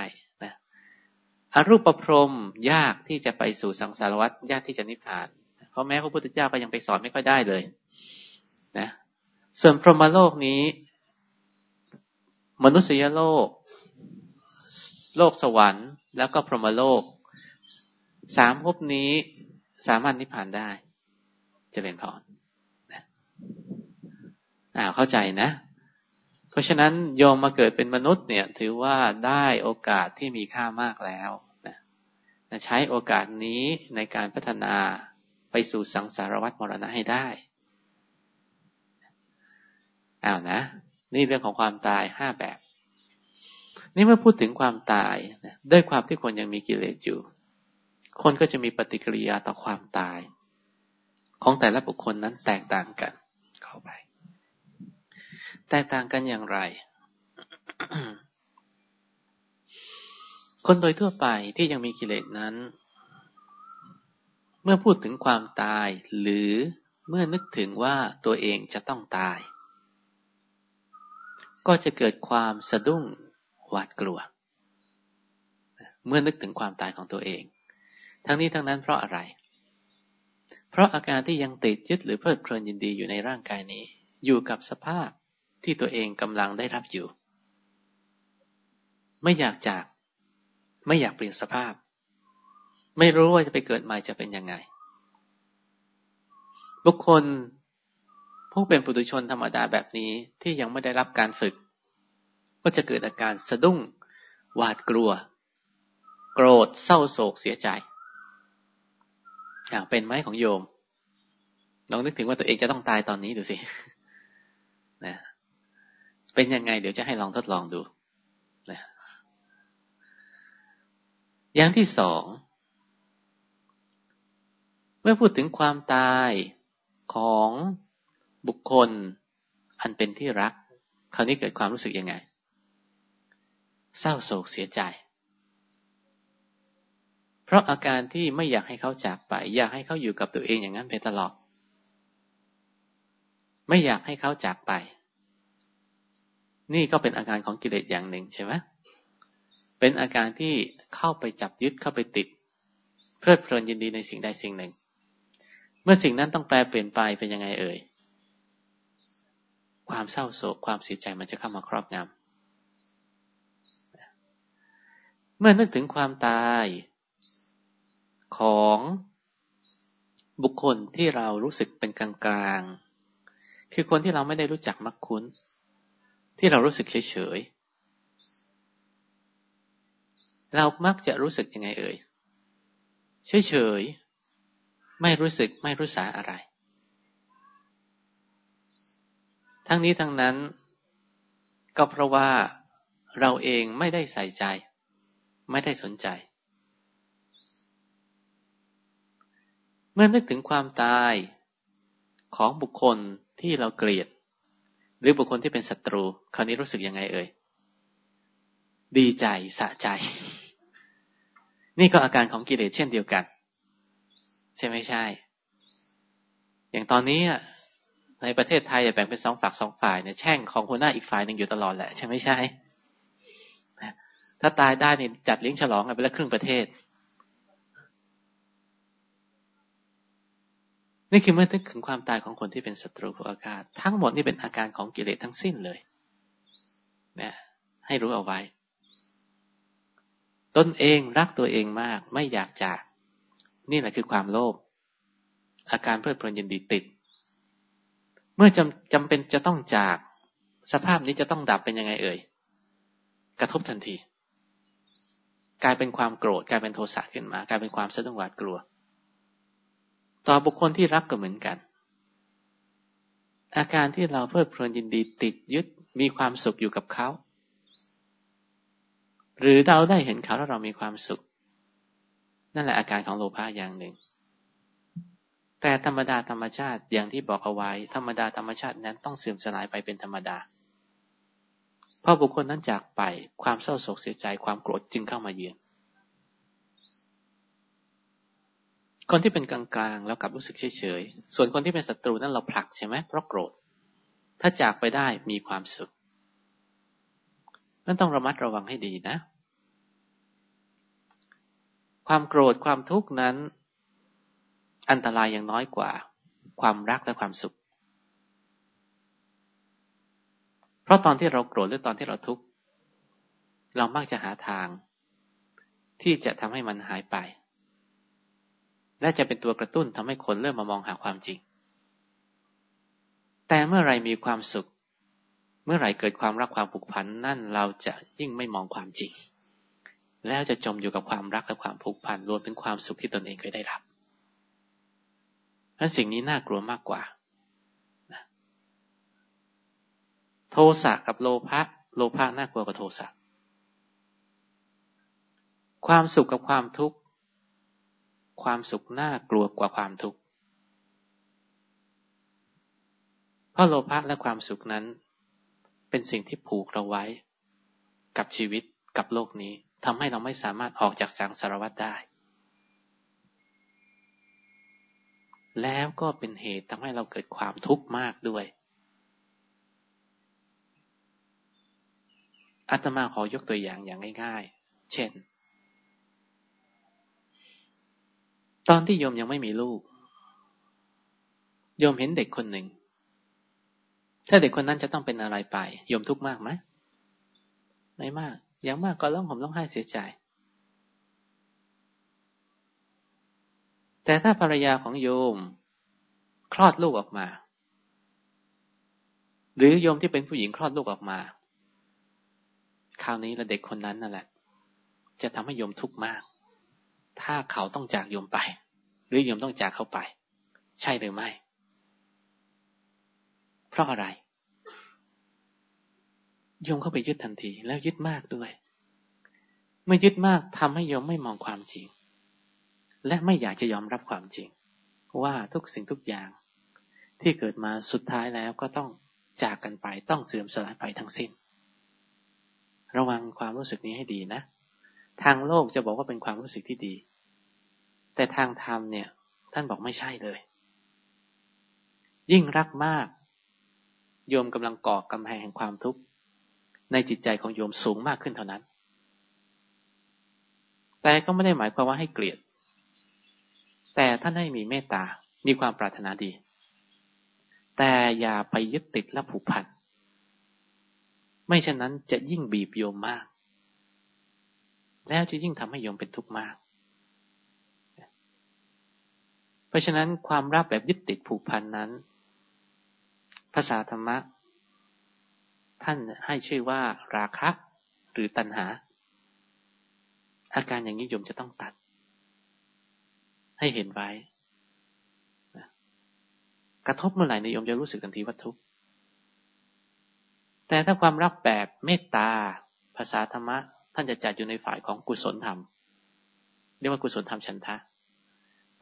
อรูปพรมยากที่จะไปสู่สังสารวัฏยากที่จะนิพพาน เพราะแม้พระพุทธเจ้าก็ยังไปสอนไม่ค่อยได้เลยนะส่วนพรหมโลกนี้ มนุษยโลก โลกสวรรค์แล้วก็พรหมโลก สามภพนี้สามารถนิพพานได้จเจริญพรนะอ้าวเข้าใจนะ เพราะฉะนั้นโยมมาเกิดเป็นมนุษย์เนี่ย ถือว่าได้โอกาสที่มีค่ามากแล้ว นะใช้โอกาสนี้ในการพัฒนาไปสู่สังสารวัฏมรณะให้ได้อ้าวนะ นี่เรื่องของความตายห้าแบบ นี่เมื่อพูดถึงความตายนะด้วยความที่คนยังมีกิเลสอยู่ คนก็จะมีปฏิกิริยาต่อความตาย ของแต่ละบุคคลนั้นแตกต่างกัน เข้าไป แตกต่างกันอย่างไร คนโดยทั่วไปที่ยังมีกิเลสนั้น เมื่อพูดถึงความตาย หรือเมื่อนึกถึงว่าตัวเองจะต้องตาย ก็จะเกิดความสะดุ้งหวาดกลัว เมื่อนึกถึงความตายของตัวเอง ทั้งนี้ทั้งนั้นเพราะอะไร เพราะอาการที่ยังติดยึดหรือเพลิดเพลินยินดีอยู่ในร่างกายนี้ อยู่กับสภาพที่ตัวเองกำลังได้รับอยู่ ไม่อยากจาก ไม่อยากเปลี่ยนสภาพ ไม่รู้ว่าจะไปเกิดใหม่จะเป็นยังไง บุคคลผู้เป็นปุถุชนธรรมดาแบบนี้ที่ยังไม่ได้รับการฝึก ก็จะเกิดอาการสะดุ้ง หวาดกลัว โกรธเศร้าโศกเสียใจอย่างเป็นไหมของโยมลองนึกถึงว่าตัวเองจะต้องตายตอนนี้ดูสินะเป็นยังไง เดี๋ยวจะให้ลองทดลองดูนะ อย่างที่สอง เมื่อพูดถึงความตายของบุคคล อันเป็นที่รัก คราวนี้เกิดความรู้สึกยังไง เศร้าโศกเสียใจ เพราะอาการที่ไม่อยากให้เขาจากไป อยากให้เขาอยู่กับตัวเองอย่างนั้นไปตลอด ไม่อยากให้เขาจากไป นี่ก็เป็นอาการของกิเลสอย่างหนึ่งใช่ไหมเเป็นอาการที่เข้าไปจับยึดเข้าไปติด เพลิดเพลินยินดีในสิ่งใดสิ่งหนึ่ง เมื่อสิ่งนั้นต้องแปลเปลี่ยนไปเป็นยังไงเอ่ย ความเศร้าโศกความเสียใจมันจะเข้ามาครอบงำเมื่อนึกถึงความตายของบุคคลที่เรารู้สึกเป็นกลางๆคือคนที่เราไม่ได้รู้จักมักคุ้น ที่เรารู้สึกเฉยๆ เรามักจะรู้สึกยังไงเอ่ย เฉยๆไม่รู้สึกไม่รู้สาอะไร ทั้งนี้ทั้งนั้น ก็เพราะว่าเราเองไม่ได้ใส่ใจ ไม่ได้สนใจ เมื่อนึกถึงความตายของบุคคลที่เราเกลียด หรือบุคคลที่เป็นศัตรู คราวนี้รู้สึกยังไงเอ่ย ดีใจสะใจ นี่ก็อาการของกิเลสเช่นเดียวกัน ใช่ไม่ใช่ อย่างตอนนี้ในประเทศไทยแบ่งเป็นสองฝักสองฝ่ายเนี่ยแช่งของคนหน้าอีกฝ่ายหนึ่งอยู่ตลอดแหละใช่ไม่ใช่ ถ้าตายได้เนี่ยจัดเลี้ยงฉลองกันไปแล้วครึ่งประเทศ นี่คือเมื่อนึกถึงความตายของคนที่เป็นศัตรูผู้อาฆาตทั้งหมดนี่เป็นอาการของกิเลสทั้งสิ้นเลยนะให้รู้เอาไว้ ตนเองรักตัวเองมาก ไม่อยากจาก นี่แหละคือความโลภอาการเพลิดเพลินยินดีติด เมื่อจำจำเป็นจะต้องจาก สภาพนี้จะต้องดับเป็นยังไงเอ่ย กระทบทันที กลายเป็นความโกรธกลายเป็นโทสะขึ้นมา กลายเป็นความสะดุ้งหวาดกลัว ต่อบุคคลที่รักก็เหมือนกัน อาการที่เราเพลิดเพลินยินดีติดยึดมีความสุขอยู่กับเขา หรือเราได้เห็นเขาแล้วเรามีความสุข นั่นแหละอาการของโลภะอย่างหนึ่ง แต่ธรรมดาธรรมชาติอย่างที่บอกเอาไว้ ธรรมดาธรรมชาตินั้นต้องเสื่อมสลายไปเป็นธรรมดาพอบุคคลนั้นจากไปความเศร้าโศกเสียใจความโกรธจึงเข้ามาเยือนคนที่เป็นกลางๆแล้วกลับรู้สึกเฉยๆ ส่วนคนที่เป็นศัตรูนั้นเราผลักใช่ไหมเพราะโกรธ ถ้าจากไปได้มีความสุข นั่นต้องระมัดระวังให้ดีนะ ความโกรธความทุกข์นั้น อันตรายยังน้อยกว่า ความรักและความสุข เพราะตอนที่เราโกรธหรือตอนที่เราทุกข์เรามักจะหาทาง ที่จะทำให้มันหายไป และจะเป็นตัวกระตุ้นทำให้คนเริ่มมามองหาความจริง แต่เมื่อไรมีความสุข เมื่อไรเกิดความรักความผูกพันนั่นเราจะยิ่งไม่มองความจริง แล้วจะจมอยู่กับความรักและความผูกพันรวมถึงความสุขที่ตนเองเคยได้รับนั้นสิ่งนี้น่ากลัวมากกว่าโทสะกับโลภะโลภะน่ากลัวกว่าโทสะความสุขกับความทุกข์ ความสุขน่ากลัวกว่าความทุกข์เพราะโลภะและความสุขนั้น เป็นสิ่งที่ผูกเราไว้ กับชีวิตกับโลกนี้ทำให้เราไม่สามารถออกจากสังสารวัฏได้ แล้วก็เป็นเหตุทำให้เราเกิดความทุกข์มากด้วยอาตมาขอยกตัวอย่างอย่างง่ายๆ เช่น ตอนที่โยมยังไม่มีลูก โยมเห็นเด็กคนหนึ่ง ถ้าเด็กคนนั้นจะต้องเป็นอะไรไปโยมทุกข์มากไหมไม่มาก อย่างมากก็ร้องห่มร้องไห้เสียใจ แต่ถ้าภรรยาของโยมคลอดลูกออกมา หรือโยมที่เป็นผู้หญิงคลอดลูกออกมา คราวนี้ละเด็กคนนั้นนั่นแหละ จะทำให้โยมทุกข์มาก ถ้าเขาต้องจากโยมไป หรือโยมต้องจากเขาไป ใช่หรือไม่ ราะอะไรโยมเข้าไปยึดทันที แล้วยึดมากด้วยเมื่อยึดมากทำให้โยมไม่มองความจริง และไม่อยากจะยอมรับความจริง ว่าทุกสิ่งทุกอย่าง ที่เกิดมาสุดท้ายแล้วก็ต้องจากกันไปต้องเสื่อมสลายไปทั้งสิ้น ระวังความรู้สึกนี้ให้ดีนะ ทางโลกจะบอกว่าเป็นความรู้สึกที่ดี แต่ทางธรรมเนี่ย ท่านบอกไม่ใช่เลย ยิ่งรักมาก โยมกำลังก่อกำแพงแห่งความทุกข์ในจิตใจของโยมสูงมากขึ้นเท่านั้น แต่ก็ไม่ได้หมายความว่าให้เกลียด แต่ท่านให้มีเมตตา มีความปรารถนาดี แต่อย่าไปยึดติดและผูกพัน ไม่เช่นนั้นจะยิ่งบีบโยมมาก แล้วจะยิ่งทำให้โยมเป็นทุกข์มาก เพราะฉะนั้นความรักแบบยึดติดผูกพันนั้น ภาษาธรรมะ ท่านให้ชื่อว่า ราคะ หรือตัณหา อาการอย่างนี้โยมจะต้องตัด ให้เห็นไว้กระทบเมื่อไหร่ในโยมจะรู้สึกทันทีว่าทุกข์แต่ถ้าความรักแบบเมตตา ภาษาธรรมะ ท่านจะจัดอยู่ในฝ่ายของกุศลธรรม เรียกว่ากุศลธรรมฉันทะ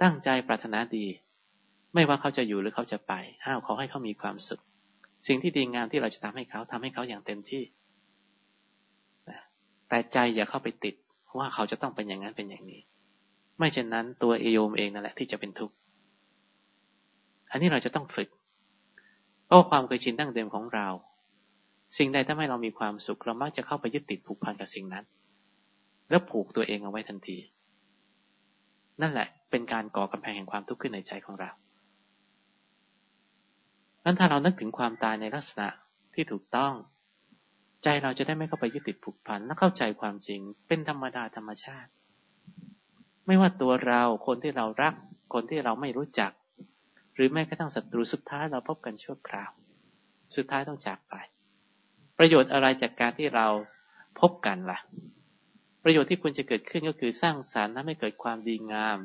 ตั้งใจปรารถนาดี ไม่ว่าเขาจะอยู่หรือเขาจะไปอ้าวขอให้เขามีความสุข สิ่งที่ดีงามที่เราจะทำให้เขาทำให้เขาอย่างเต็มที่แต่ใจอย่าเข้าไปติดว่าเขาจะต้องเป็นอย่างนั้นเป็นอย่างนี้ ไม่เช่นนั้นตัวเอโยมเองนั่นแหละที่จะเป็นทุกข์อันนี้เราจะต้องฝึกเพราะความเคยชินตั้งเดิมของเรา สิ่งใดถ้าให้เรามีความสุขเรามักจะเข้าไปยึดติดผูกพันกับสิ่งนั้น แล้วผูกตัวเองเอาไว้ทันที นั่นแหละเป็นการก่อกำแพงแห่งความทุกข์ขึ้นในใจของเรา นั้นถ้าเรานึกถึงความตายในลักษณะที่ถูกต้อง ใจเราจะได้ไม่เข้าไปยึดติดผูกพันและเข้าใจความจริง เป็นธรรมดาธรรมชาติ ไม่ว่าตัวเราคนที่เรารัก คนที่เราไม่รู้จัก หรือแม้กระทั่งศัตรูสุดท้ายเราพบกันชั่วคราว สุดท้ายต้องจากไป ประโยชน์อะไรจากการที่เราพบกันละ่ะ ประโยชน์ที่ควรจะเกิดขึ้นก็คือสร้างสารรค์ทำให้เกิดความดีงาม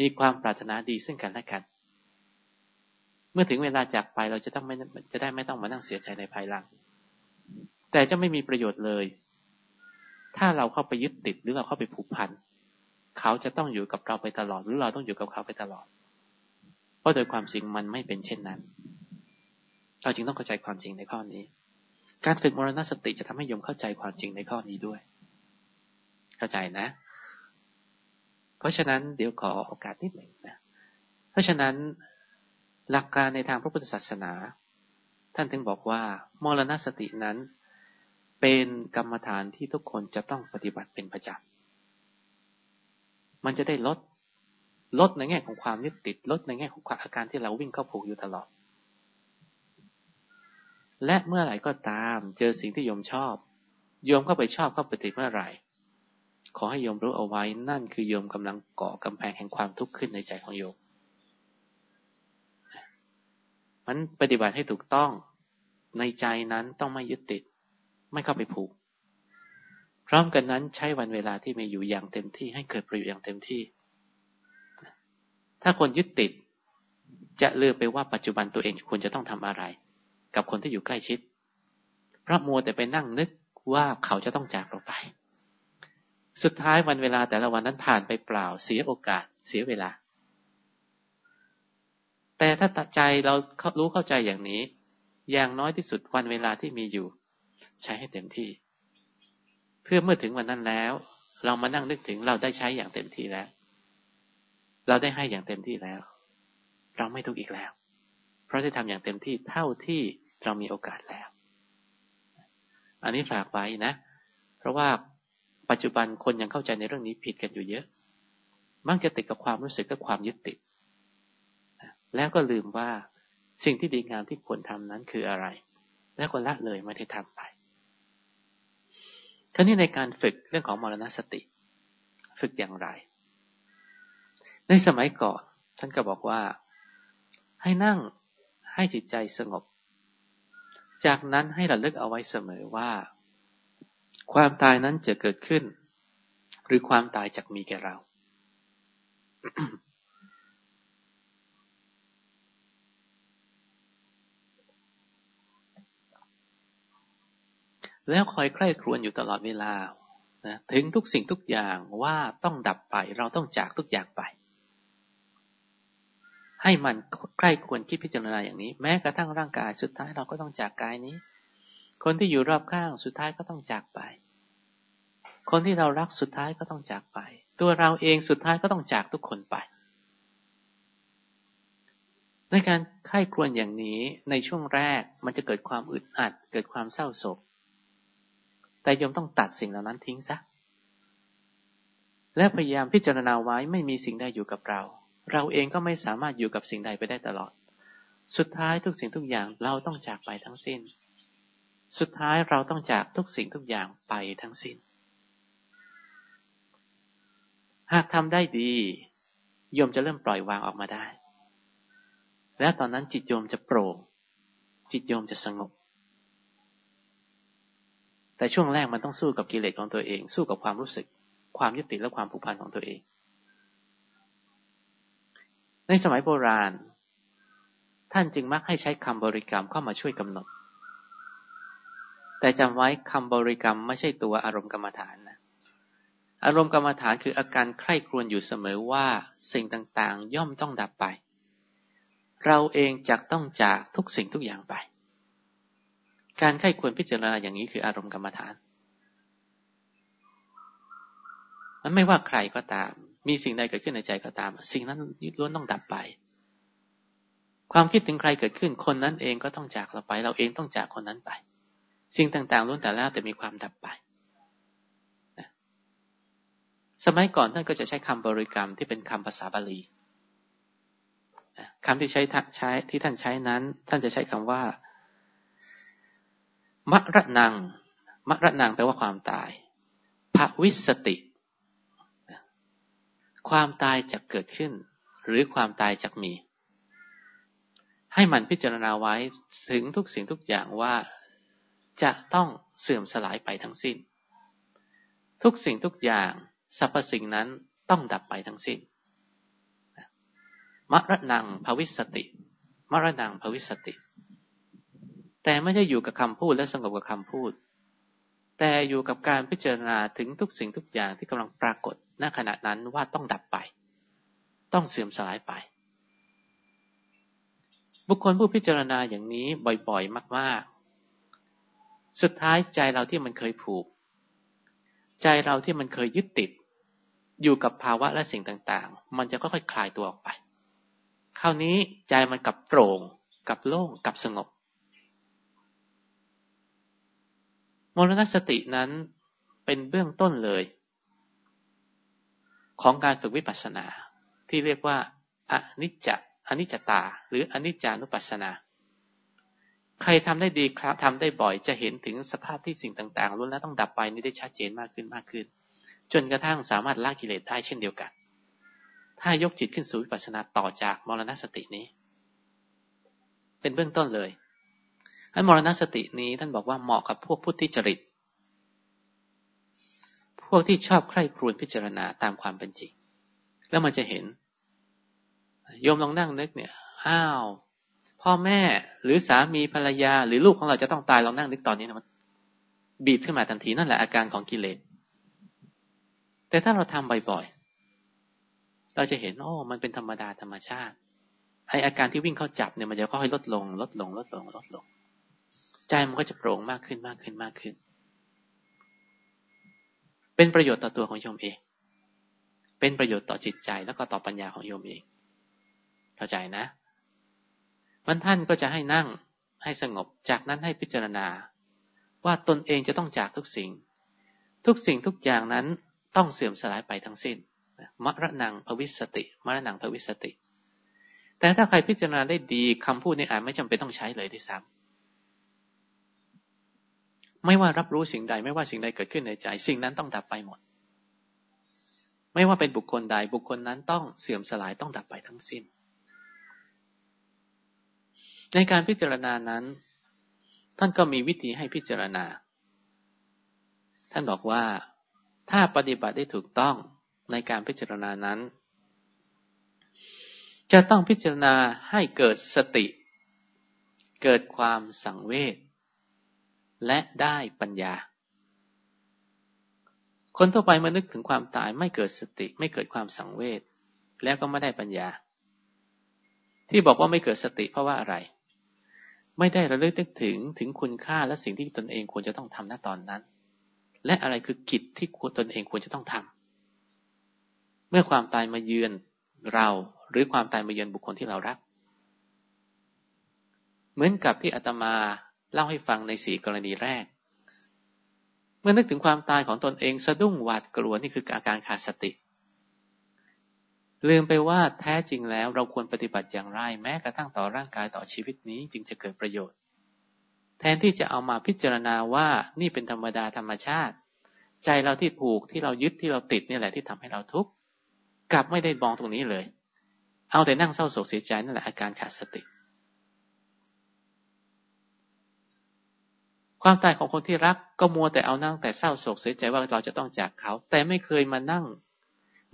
มีความปรารถนาดีซึ่งกันและกัน เมื่อถึงเวลาจากไปเราจะต้องไม่จะได้ไม่ต้องมานั่งเสียใจในภายหลัง แต่จะไม่มีประโยชน์เลย ถ้าเราเข้าไปยึดติดหรือเราเข้าไปผูกพัน เขาจะต้องอยู่กับเราไปตลอด หรือเราต้องอยู่กับเขาไปตลอด เพราะโดยความจริงมันไม่เป็นเช่นนั้น เราจึงต้องเข้าใจความจริงในข้อนี้ การฝึกมรณสติจะทำให้โยมเข้าใจความจริงในข้อนี้ด้วย เข้าใจนะ เพราะฉะนั้นเดี๋ยวขอโอกาสนิดหนึ่งนะ เพราะฉะนั้น หลักการในทางพระพุทธศาสนา ท่านถึงบอกว่า มรณสตินั้น เป็นกรรมฐานที่ทุกคนจะต้องปฏิบัติเป็นประจำมันจะได้ลด ลดในแง่ของความยึดติด ลดในแง่ของอาการที่เราวิ่งเข้าผูกอยู่ตลอด และเมื่อไหร่ก็ตาม เจอสิ่งที่โยมชอบ โยมเข้าไปชอบเข้าไปติดเมื่อไหร่ ขอให้โยมรู้เอาไว้นั่นคือโยมกำลังก่อกำแพงแห่งความทุกข์ขึ้นในใจของโยม มันปฏิบัติให้ถูกต้องในใจนั้นต้องไม่ยึดติด ไม่เข้าไปผูก พร้อมกันนั้นใช้วันเวลาที่มีอยู่อย่างเต็มที่ให้เกิดประโยชน์อย่างเต็มที่ ถ้าคนยึดติด จะเลือกไปว่าปัจจุบันตัวเองควรจะต้องทำอะไร กับคนที่อยู่ใกล้ชิด เพราะมัวแต่ไปนั่งนึกว่าเขาจะต้องจากเราไป สุดท้ายวันเวลาแต่ละวันนั้นผ่านไปเปล่า เสียโอกาส เสียเวลา แต่ถ้าตัดใจเรารู้เข้าใจอย่างนี้ อย่างน้อยที่สุดวันเวลาที่มีอยู่ ใช้ให้เต็มที่ เพื่อเมื่อถึงวันนั้นแล้ว เรามานั่งนึกถึงเราได้ใช้อย่างเต็มที่แล้ว เราได้ให้อย่างเต็มที่แล้ว เราไม่ทุกข์อีกแล้ว เพราะได้ทำอย่างเต็มที่เท่าที่เรามีโอกาสแล้ว อันนี้ฝากไว้นะ เพราะว่าปัจจุบันคนยังเข้าใจในเรื่องนี้ผิดกันอยู่เยอะ มักจะติดกับความรู้สึกกับความยึดติด แล้วก็ลืมว่าสิ่งที่ดีงามที่ควรทำนั้นคืออะไร แล้วก็ละเลยไม่ได้ทำไปคราวนี้ในการฝึกเรื่องของมรณสติ ฝึกอย่างไร ในสมัยก่อน ท่านก็บอกว่า ให้นั่งให้จิตใจสงบ จากนั้นให้ระลึกเอาไว้เสมอว่า ความตายนั้นจะเกิดขึ้น หรือความตายจะมีแก่เรา แล้วคอยใคร่ครวญอยู่ตลอดเวลานะถึงทุกสิ่งทุกอย่างว่าต้องดับไป เราต้องจากทุกอย่างไป ให้มันใกล้ควรคิดพิจารณาอย่างนี้ แม้กระทั่งร่างกายสุดท้ายเราก็ต้องจากกายนี้ คนที่อยู่รอบข้างสุดท้ายก็ต้องจากไป คนที่เรารักสุดท้ายก็ต้องจากไป ตัวเราเองสุดท้ายก็ต้องจากทุกคนไป ในการไข้ครวญอย่างนี้ในช่วงแรกมันจะเกิดความอึดอัด เกิดความเศร้าโศก แต่โยมต้องตัดสิ่งเหล่านั้นทิ้งซะ และพยายามพิจารณาไว้ไม่มีสิ่งใดอยู่กับเรา เราเองก็ไม่สามารถอยู่กับสิ่งใดไปได้ตลอด สุดท้ายทุกสิ่งทุกอย่างเราต้องจากไปทั้งสิ้น สุดท้ายเราต้องจากทุกสิ่งทุกอย่างไปทั้งสิ้น หากทำได้ดีโยมจะเริ่มปล่อยวางออกมาได้ และตอนนั้นจิตโยมจะโปร่ง จิตโยมจะสงบ แต่ช่วงแรกมันต้องสู้กับกิเลสของตัวเอง สู้กับความรู้สึก ความยึดติดและความผูกพันของตัวเอง ในสมัยโบราณ ท่านจึงมักให้ใช้คำบริกรรมเข้ามาช่วยกำหนด แต่จำไว้คำบริกรรมไม่ใช่ตัวอารมณ์กรรมฐานนะอารมณ์กรรมฐานคืออาการใคร่ครวญอยู่เสมอว่าสิ่งต่างๆ ย่อมต้องดับไป เราเองจะต้องจากทุกสิ่งทุกอย่างไป การไข้ควรพิจารณาอย่างนี้คืออารมณ์กรรมฐาน มันไม่ว่าใครก็ตาม มีสิ่งใดเกิดขึ้นในใจก็ตาม สิ่งนั้นล้วนต้องดับไป ความคิดถึงใครเกิดขึ้น คนนั้นเองก็ต้องจากเราไป เราเองต้องจากคนนั้นไป สิ่งต่างๆล้วนแต่แล้วแต่มีความดับไป สมัยก่อนท่านก็จะใช้คำบริกรรมที่เป็นคำภาษาบาลีคำที่ใช้ใช้ที่ท่านใช้นั้น ท่านจะใช้คำว่า มะระนังมรณงแปลว่าความตายภวิสติ ความตายจะเกิดขึ้น หรือความตายจะมี ให้มันพิจารณาไว้ถึงทุกสิ่งทุกอย่างว่าจะต้องเสื่อมสลายไปทั้งสิ้น ทุกสิ่งทุกอย่างสรรพสิ่งนั้นต้องดับไปทั้งสิ้นมรณงภวิสติมรณงภวิสติ แต่ไม่ใช่อยู่กับคำพูดและสงบกับคำพูด แต่อยู่กับการพิจารณาถึงทุกสิ่งทุกอย่างที่กำลังปรากฏณขณะนั้นว่าต้องดับไป ต้องเสื่อมสลายไป บุคคลผู้พิจารณาอย่างนี้บ่อยๆ มากๆ สุดท้ายใจเราที่มันเคยผูก ใจเราที่มันเคยยึดติด อยู่กับภาวะและสิ่งต่างๆ มันจะค่อยๆคลายตัวออกไป คราวนี้ใจมันกลับโปร่งกับโล่งกับสงบ มรณสตินั้นเป็นเบื้องต้นเลย ของการฝึกวิปัสสนา ที่เรียกว่าอนิจจอนิจจตา หรืออนิจจานุปัสสนา ใครทำได้ดีครับทำได้บ่อยจะเห็นถึงสภาพที่สิ่งต่างๆล้วนแล้วต้องดับไปนี่ได้ชัดเจนมากขึ้นมากขึ้น จนกระทั่งสามารถละกิเลสได้เช่นเดียวกัน ถ้ายกจิตขึ้นสู่วิปัสสนาต่อจากมรณสตินี้ เป็นเบื้องต้นเลย อันมรณสตินี้ท่านบอกว่าเหมาะกับพวกพุทธิจริต พวกที่ชอบใคร่ครวญพิจารณาตามความเป็นจริง แล้วมันจะเห็น โยมลองนั่งนึกเนี่ย อ้าว พ่อแม่หรือสามีภรรยา หรือลูกของเราจะต้องตายลองนั่งนึกตอนนี้นะมันบีบขึ้นมาทันทีนั่นแหละอาการของกิเลส แต่ถ้าเราทำบ่อยๆ เราจะเห็นโอ้มันเป็นธรรมดาธรรมชาติไออาการที่วิ่งเข้าจับเนี่ยมันจะค่อยลดลง ลดลง ลดลง ลดลง ใจมันก็จะโปร่งมากขึ้นมากขึ้นมากขึ้น เป็นประโยชน์ต่อตัวของโยมเอง เป็นประโยชน์ต่อจิตใจแล้วก็ต่อปัญญาของโยมเอง เข้าใจนะมันท่านก็จะให้นั่งให้สงบ จากนั้นให้พิจารณา ว่าตนเองจะต้องจากทุกสิ่ง ทุกสิ่งทุกอย่างนั้นต้องเสื่อมสลายไปทั้งสิ้นมรณงภวิสติมรณงภวิสติ แต่ถ้าใครพิจารณาได้ดีคำพูดนี้อาจไม่จำเป็นต้องใช้เลยที่ซ้ำ ไม่ว่ารับรู้สิ่งใด ไม่ว่าสิ่งใดเกิดขึ้นในใจ สิ่งนั้นต้องดับไปหมด ไม่ว่าเป็นบุคคลใด บุคคลนั้นต้องเสื่อมสลายต้องดับไปทั้งสิ้น ในการพิจารณานั้น ท่านก็มีวิธีให้พิจารณา ท่านบอกว่าถ้าปฏิบัติได้ถูกต้องในการพิจารณานั้น จะต้องพิจารณาให้เกิดสติ เกิดความสังเวช และได้ปัญญา คนทั่วไปมานึกถึงความตายไม่เกิดสติ ไม่เกิดความสังเวชแล้วก็ไม่ได้ปัญญา ที่บอกว่าไม่เกิดสติเพราะว่าอะไร ไม่ได้ระลึกนึกถึงถึงคุณค่าและสิ่งที่ตนเองควรจะต้องทำณตอนนั้น และอะไรคือกิจที่ตนเองควรจะต้องทำเมื่อความตายมาเยือนเราหรือความตายมาเยือนบุคคลที่เรารัก เหมือนกับที่อาตมา เล่าให้ฟังในสี่กรณีแรก เมื่อนึกถึงความตายของตนเองสะดุ้งหวาดกลัวนี่คืออาการขาดสติ ลืมไปว่าแท้จริงแล้วเราควรปฏิบัติอย่างไร แม้กระทั่งต่อร่างกายต่อชีวิตนี้จึงจะเกิดประโยชน์ แทนที่จะเอามาพิจารณาว่านี่เป็นธรรมดาธรรมชาติ ใจเราที่ผูกที่เรายึดที่เราติดนี่แหละที่ทำให้เราทุกข์กลับไม่ได้มองตรงนี้เลย เอาแต่นั่งเศร้าโศกเสียใจนั่นแหละอาการขาดสติ ความตายของคนที่รักก็มัวแต่เอานั่งแต่เศร้าโศกเสียใจว่าเราจะต้องจากเขา แต่ไม่เคยมานั่ง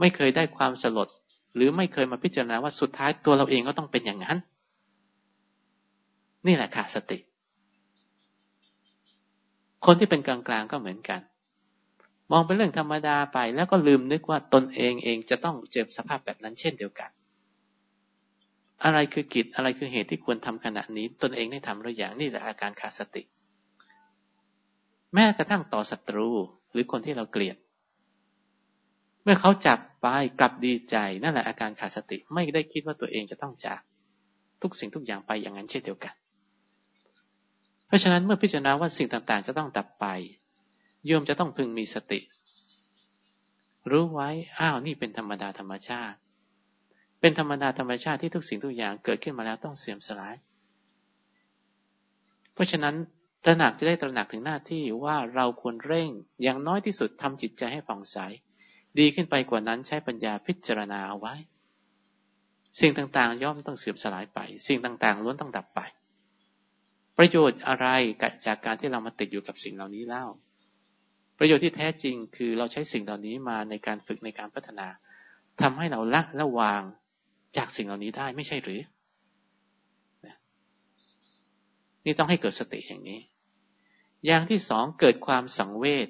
ไม่เคยได้ความสลด หรือไม่เคยมาพิจารณาว่าสุดท้ายตัวเราเองก็ต้องเป็นอย่างนั้น นี่แหละขาดสติ คนที่เป็นกลางๆก็เหมือนกัน มองเป็นเรื่องธรรมดาไป แล้วก็ลืมนึกว่าตนเองเองจะต้องเจอสภาพแบบนั้นเช่นเดียวกัน อะไรคือกิจอะไรคือเหตุที่ควรทำขณะนี้ ตนเองได้ทำหรืออย่างนี่แหละอาการขาดสติ แม้กระทั่งต่อศัตรู หรือคนที่เราเกลียด เมื่อเขาจับไปกลับดีใจนั่นแหละอาการขาดสติ ไม่ได้คิดว่าตัวเองจะต้องจาก ทุกสิ่งทุกอย่างไปอย่างนั้นเช่นเดียวกัน เพราะฉะนั้นเมื่อพิจารณาว่าสิ่งต่างๆ จะต้องดับไปโยมจะต้องพึงมีสติ รู้ไว้อ้าวนี่เป็นธรรมดาธรรมชาติ เป็นธรรมดาธรรมชาติที่ทุกสิ่งทุกอย่างเกิดขึ้นมาแล้วต้องเสื่อมสลาย เพราะฉะนั้น ตระหนักจะได้ตระหนักถึงหน้าที่ว่าเราควรเร่งอย่างน้อยที่สุดทำจิตใจให้ผ่องใส ดีขึ้นไปกว่านั้นใช้ปัญญาพิจารณาเอาไว้ สิ่งต่างๆ ย่อมต้องเสื่อมสลายไป สิ่งต่างๆล้วนต้องดับไป ประโยชน์อะไรจากการที่เรามาติดอยู่กับสิ่งเหล่านี้เล่า ประโยชน์ที่แท้จริงคือเราใช้สิ่งเหล่านี้มาในการฝึกในการพัฒนาทำให้เราละละวางจากสิ่งเหล่านี้ได้ไม่ใช่หรือนี่ต้องให้เกิดสติอย่างนี้ อย่างที่สองเกิดความสังเวช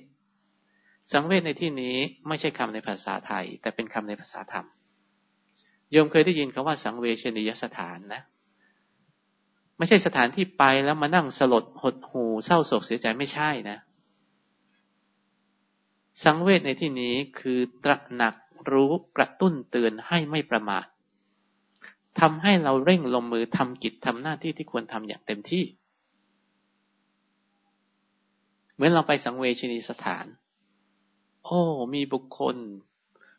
สังเวชในที่นี้ไม่ใช่คำในภาษาไทย แต่เป็นคำในภาษาธรรมโยมเคยได้ยินคาว่าสังเวชนียสถานนะ ไม่ใช่สถานที่ไปแล้วมานั่งสลดหดหูเศร้าโศกเสียใจไม่ใช่นะ สังเวชในที่นี้คือตระหนักรู้กระตุ้นเตือนให้ไม่ประมาททำให้เราเร่งลงมือทำกิจทำหน้าที่ที่ควรทำอย่างเต็มที่ เหมือนเราไปสังเวชนีสถาน โอ้ มีบุคคล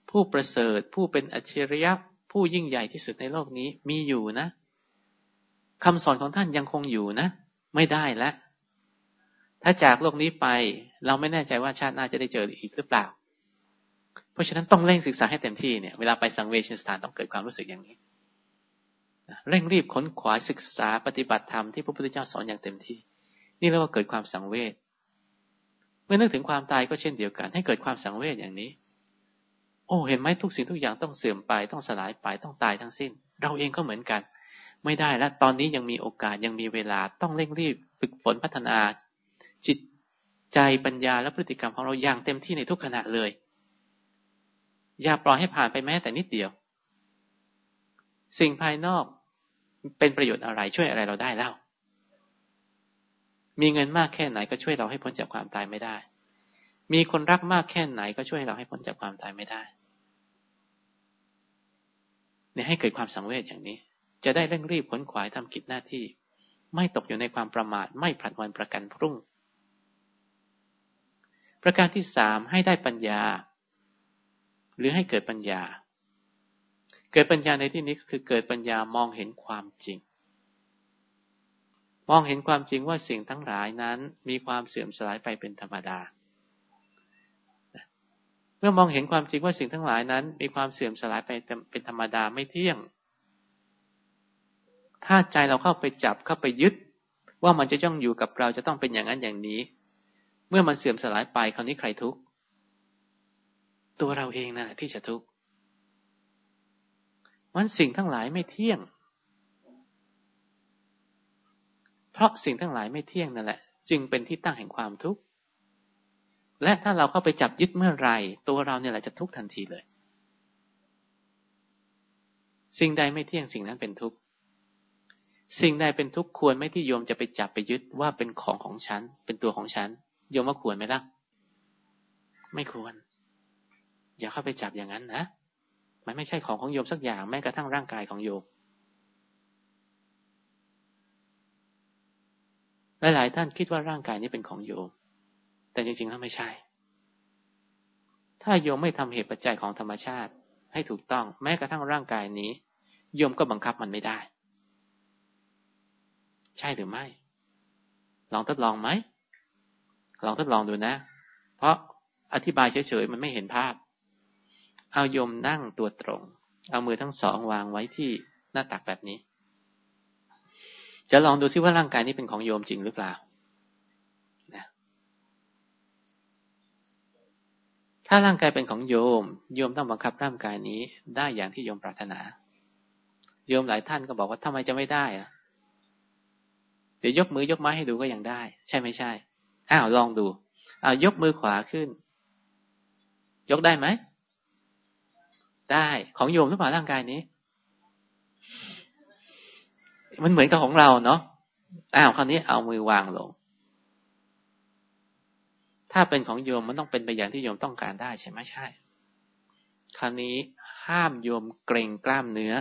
ผู้ประเสริฐ ผู้เป็นอัจฉริยะผู้ยิ่งใหญ่ที่สุดในโลกนี้มีอยู่นะคำสอนของท่านยังคงอยู่นะ ไม่ได้แล้วถ้าจากโลกนี้ไป เราไม่แน่ใจว่าชาติหน้าจะได้เจออีกหรือเปล่า เพราะฉะนั้นต้องเร่งศึกษาให้เต็มที่เนี่ย เวลาไปสังเวชนสถานต้องเกิดความรู้สึกอย่างนี้เร่งรีบค้นขวายศึกษาปฏิบัติธรรมที่พระพุทธเจ้าสอนอย่างเต็มที่ นี่เรียกว่าเกิดความสังเวช เมื่อนึกถึงความตายก็เช่นเดียวกัน ให้เกิดความสังเวชอย่างนี้ โอ้เห็นไหมทุกสิ่งทุกอย่างต้องเสื่อมไป ต้องสลายไปต้องตายทั้งสิ้น เราเองก็เหมือนกัน ไม่ได้แล้วตอนนี้ยังมีโอกาสยังมีเวลาต้องเร่งรีบฝึกฝนพัฒนาจิตใจปัญญาและพฤติกรรมของเราอย่างเต็มที่ในทุกขณะเลย อย่าปล่อยให้ผ่านไปแม้แต่นิดเดียว สิ่งภายนอกเป็นประโยชน์อะไรช่วยอะไรเราได้แล้ว มีเงินมากแค่ไหนก็ช่วยเราให้พ้นจากความตายไม่ได้ มีคนรักมากแค่ไหนก็ช่วยเราให้พ้นจากความตายไม่ได้ เนี่ยให้เกิดความสังเวชอย่างนี้ จะได้เร่งรีบขนขวายทำกิจหน้าที่ ไม่ตกอยู่ในความประมาท ไม่ผลัดวันประกันพรุ่ง ประการที่สามให้ได้ปัญญา หรือให้เกิดปัญญา เกิดปัญญาในที่นี้ก็คือเกิดปัญญามองเห็นความจริง มองเห็นความจริงว่าสิ่งทั้งหลายนั้นมีความเสื่อมสลายไปเป็นธรรมดา เมื่อมองเห็นความจริงว่าสิ่งทั้งหลายนั้น มีความเสื่อมสลายไปเป็นธรรมดาไม่เที่ยง ถ้าใจเราเข้าไปจับเข้าไปยึด ว่ามันจะต้องอยู่กับเราจะต้องเป็นอย่างนั้นอย่างนี้ เมื่อมันเสื่อมสลายไปคราวนี้ใครทุกข์ตัวเราเองนะที่จะทุกข์มันสิ่งทั้งหลายไม่เที่ยง เพราะสิ่งทั้งหลายไม่เที่ยงนั่นแหละ จึงเป็นที่ตั้งแห่งความทุกข์ และถ้าเราเข้าไปจับยึดเมื่อไรตัวเราเนี่ยแหละจะทุกข์ทันทีเลย สิ่งใดไม่เที่ยงสิ่งนั้นเป็นทุกข์ สิ่งใดเป็นทุกข์ควรไม่ที่โยมจะไปจับไปยึดว่าเป็นของของฉัน เป็นตัวของฉัน โยมว่าควรไหมล่ะ ไม่ควร อย่าเข้าไปจับอย่างนั้นนะ มันไม่ใช่ของของโยมสักอย่างแม้กระทั่งร่างกายของโยม หลายๆท่านคิดว่าร่างกายนี้เป็นของโยม แต่จริงๆแล้วไม่ใช่ ถ้าโยมไม่ทำเหตุปัจจัยของธรรมชาติ ให้ถูกต้อง แม้กระทั่งร่างกายนี้ โยมก็บังคับมันไม่ได้ ใช่หรือไม่ ลองทดลองไหม ลองทดลองดูนะ เพราะอธิบายเฉยๆมันไม่เห็นภาพ เอาโยมนั่งตัวตรง เอามือทั้งสองวางไว้ที่หน้าตักแบบนี้ จะลองดูซิว่าร่างกายนี้เป็นของโยมจริงหรือเปล่านะถ้าร่างกายเป็นของโยม โยมต้องบังคับร่างกายนี้ได้อย่างที่โยมปรารถนา โยมหลายท่านก็บอกว่าทำไมจะไม่ได้อะเดี๋ยวยกมือยกไม้ให้ดูก็ยังได้ ใช่ไม่ใช่ อ้าวลองดูอ้าวยกมือขวาขึ้น ยกได้ไหม ได้ของโยมหรือเปล่าร่างกายนี้ มันเหมือนกับของเราเนาะอ้าวคราวนี้เอามือวางลง ถ้าเป็นของโยมมันต้องเป็นไปอย่างที่โยมต้องการได้ใช่ไหมใช่ คราวนี้ห้ามโยมเกรงกล้ามเนื้อ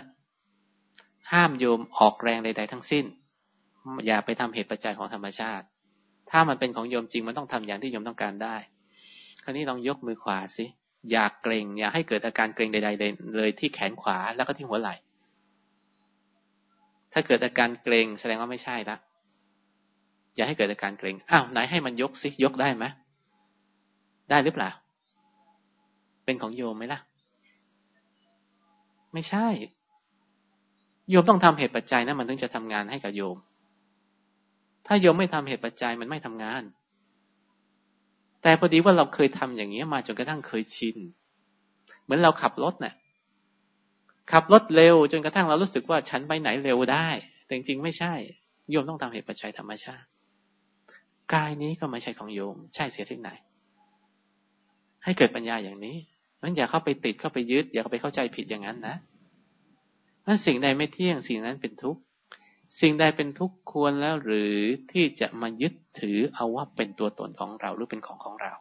ห้ามโยมออกแรงใด ๆ ทั้งสิ้น อย่าไปทำเหตุปัจจัยของธรรมชาติ ถ้ามันเป็นของโยมจริงมันต้องทำอย่างที่โยมต้องการได้ คราวนี้ลองยกมือขวาสิอย่าเกรงอย่าให้เกิดอาการเกรงใด ๆ เลยที่แขนขวาแล้วก็ที่หัวไหล่ ถ้าเกิดอาการเกรงแสดงว่าไม่ใช่ละอย่าให้เกิดอาการเกรงอ้าวไหนให้มันยกสิยกได้ไหมได้หรือเปล่า เป็นของโยมไหมล่ะ ไม่ใช่ โยมต้องทำเหตุปัจจัยนะมันถึงจะทำงานให้กับโยม ถ้าโยมไม่ทำเหตุปัจจัยมันไม่ทำงาน แต่พอดีว่าเราเคยทำอย่างนี้มาจนกระทั่งเคยชิน เหมือนเราขับรถเนะ่ย ขับรถเร็วจนกระทั่งเรารู้สึกว่าฉันไปไหนเร็วได้ แต่จริงๆไม่ใช่ โยมต้องทำเหตุปัจจัยธรรมชาติ กายนี้ก็ไม่ใช่ของโยม ใช่เสียที่ไหน ให้เกิดปัญญาอย่างนี้นั้นอย่าเข้าไปติดเข้าไปยึด อย่าเข้าไปเข้าใจผิดอย่างนั้นนะนั้นสิ่งใดไม่เที่ยงสิ่งนั้นเป็นทุกข์สิ่งใดเป็นทุกข์ควรแล้วหรือที่จะมายึดถือเอาว่าเป็นตัวตนของเราหรือเป็นของของเรา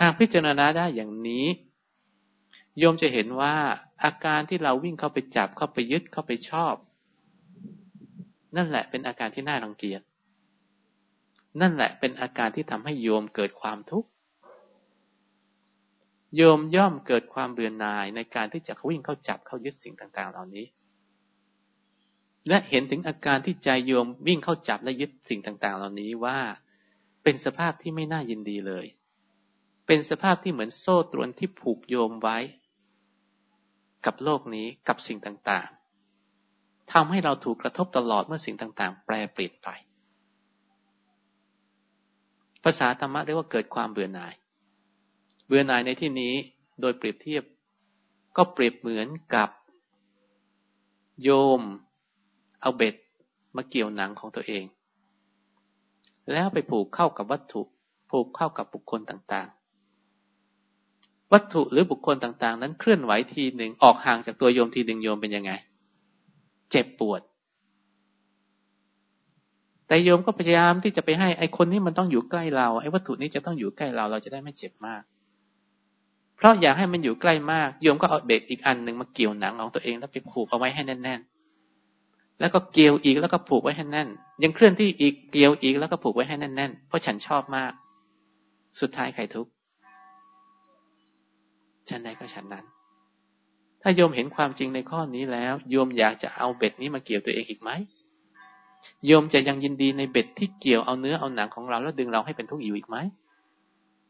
หากพิจารณาได้อย่างนี้ โยมจะเห็นว่าอาการที่เราวิ่งเข้าไปจับเข้าไปยึดเข้าไปชอบ นั่นแหละเป็นอาการที่น่ารังเกียจนั่นแหละเป็นอาการที่ทำให้โยมเกิดความทุกข์โยมย่อมเกิดความเบื่อหน่ายในการที่จะวิ่งเข้าจับเข้ายึดสิ่งต่าง ๆ เหล่านี้ และเห็นถึงอาการที่ใจโยมวิ่งเข้าจับและยึดสิ่งต่าง ๆ เหล่านี้ว่า เป็นสภาพที่ไม่น่ายินดีเลย เป็นสภาพที่เหมือนโซ่ตรวนที่ผูกโยมไว้ กับโลกนี้กับสิ่งต่างๆทำให้เราถูกกระทบตลอดเมื่อสิ่งต่างๆ แปรเปลี่ยนไป ภาษาธรรมะเรียกว่าเกิดความเบื่อหน่าย เบื่อหน่ายในที่นี้โดยเปรียบเทียบ ก็เปรียบเหมือนกับ โยม เอาเบ็ดมาเกี่ยวหนังของตัวเอง แล้วไปผูกเข้ากับวัตถุ ผูกเข้ากับบุคคลต่างๆ วัตถุหรือบุคคลต่างๆ นั้นเคลื่อนไหวทีหนึ่งออกห่างจากตัวโยมทีหนึ่งโยมเป็นยังไง เจ็บปวด แต่โยมก็พยายามที่จะไปให้ไอ้คนนี้มันต้องอยู่ใกล้เราไอ้วัตถุนี้จะต้องอยู่ใกล้เรา เราจะได้ไม่เจ็บมาก เพราะอยากให้มันอยู่ใกล้มากโยมก็เอาเบ็ดอีกอันหนึ่งมาเกี่ยวหนังของตัวเองแล้วไปผูกเอาไว้ให้แน่น ๆ แล้วก็เกี่ยวอีกแล้วก็ผูกไว้ให้แน่น ยังเคลื่อนที่อีกเกี่ยวอีกแล้วก็ผูกไว้ให้แน่นๆเพราะฉันชอบมาก สุดท้ายใครทุกข์ ฉันใดก็ฉันนั้น ถ้าโยมเห็นความจริงในข้อนี้แล้ว โยมอยากจะเอาเบ็ดนี้มาเกี่ยวตัวเองอีกไหมโยมจะยังยินดีในเบ็ดที่เกี่ยวเอาเนื้อเอาหนังของเราแล้วดึงเราให้เป็นทุกข์อยู่อีกไหม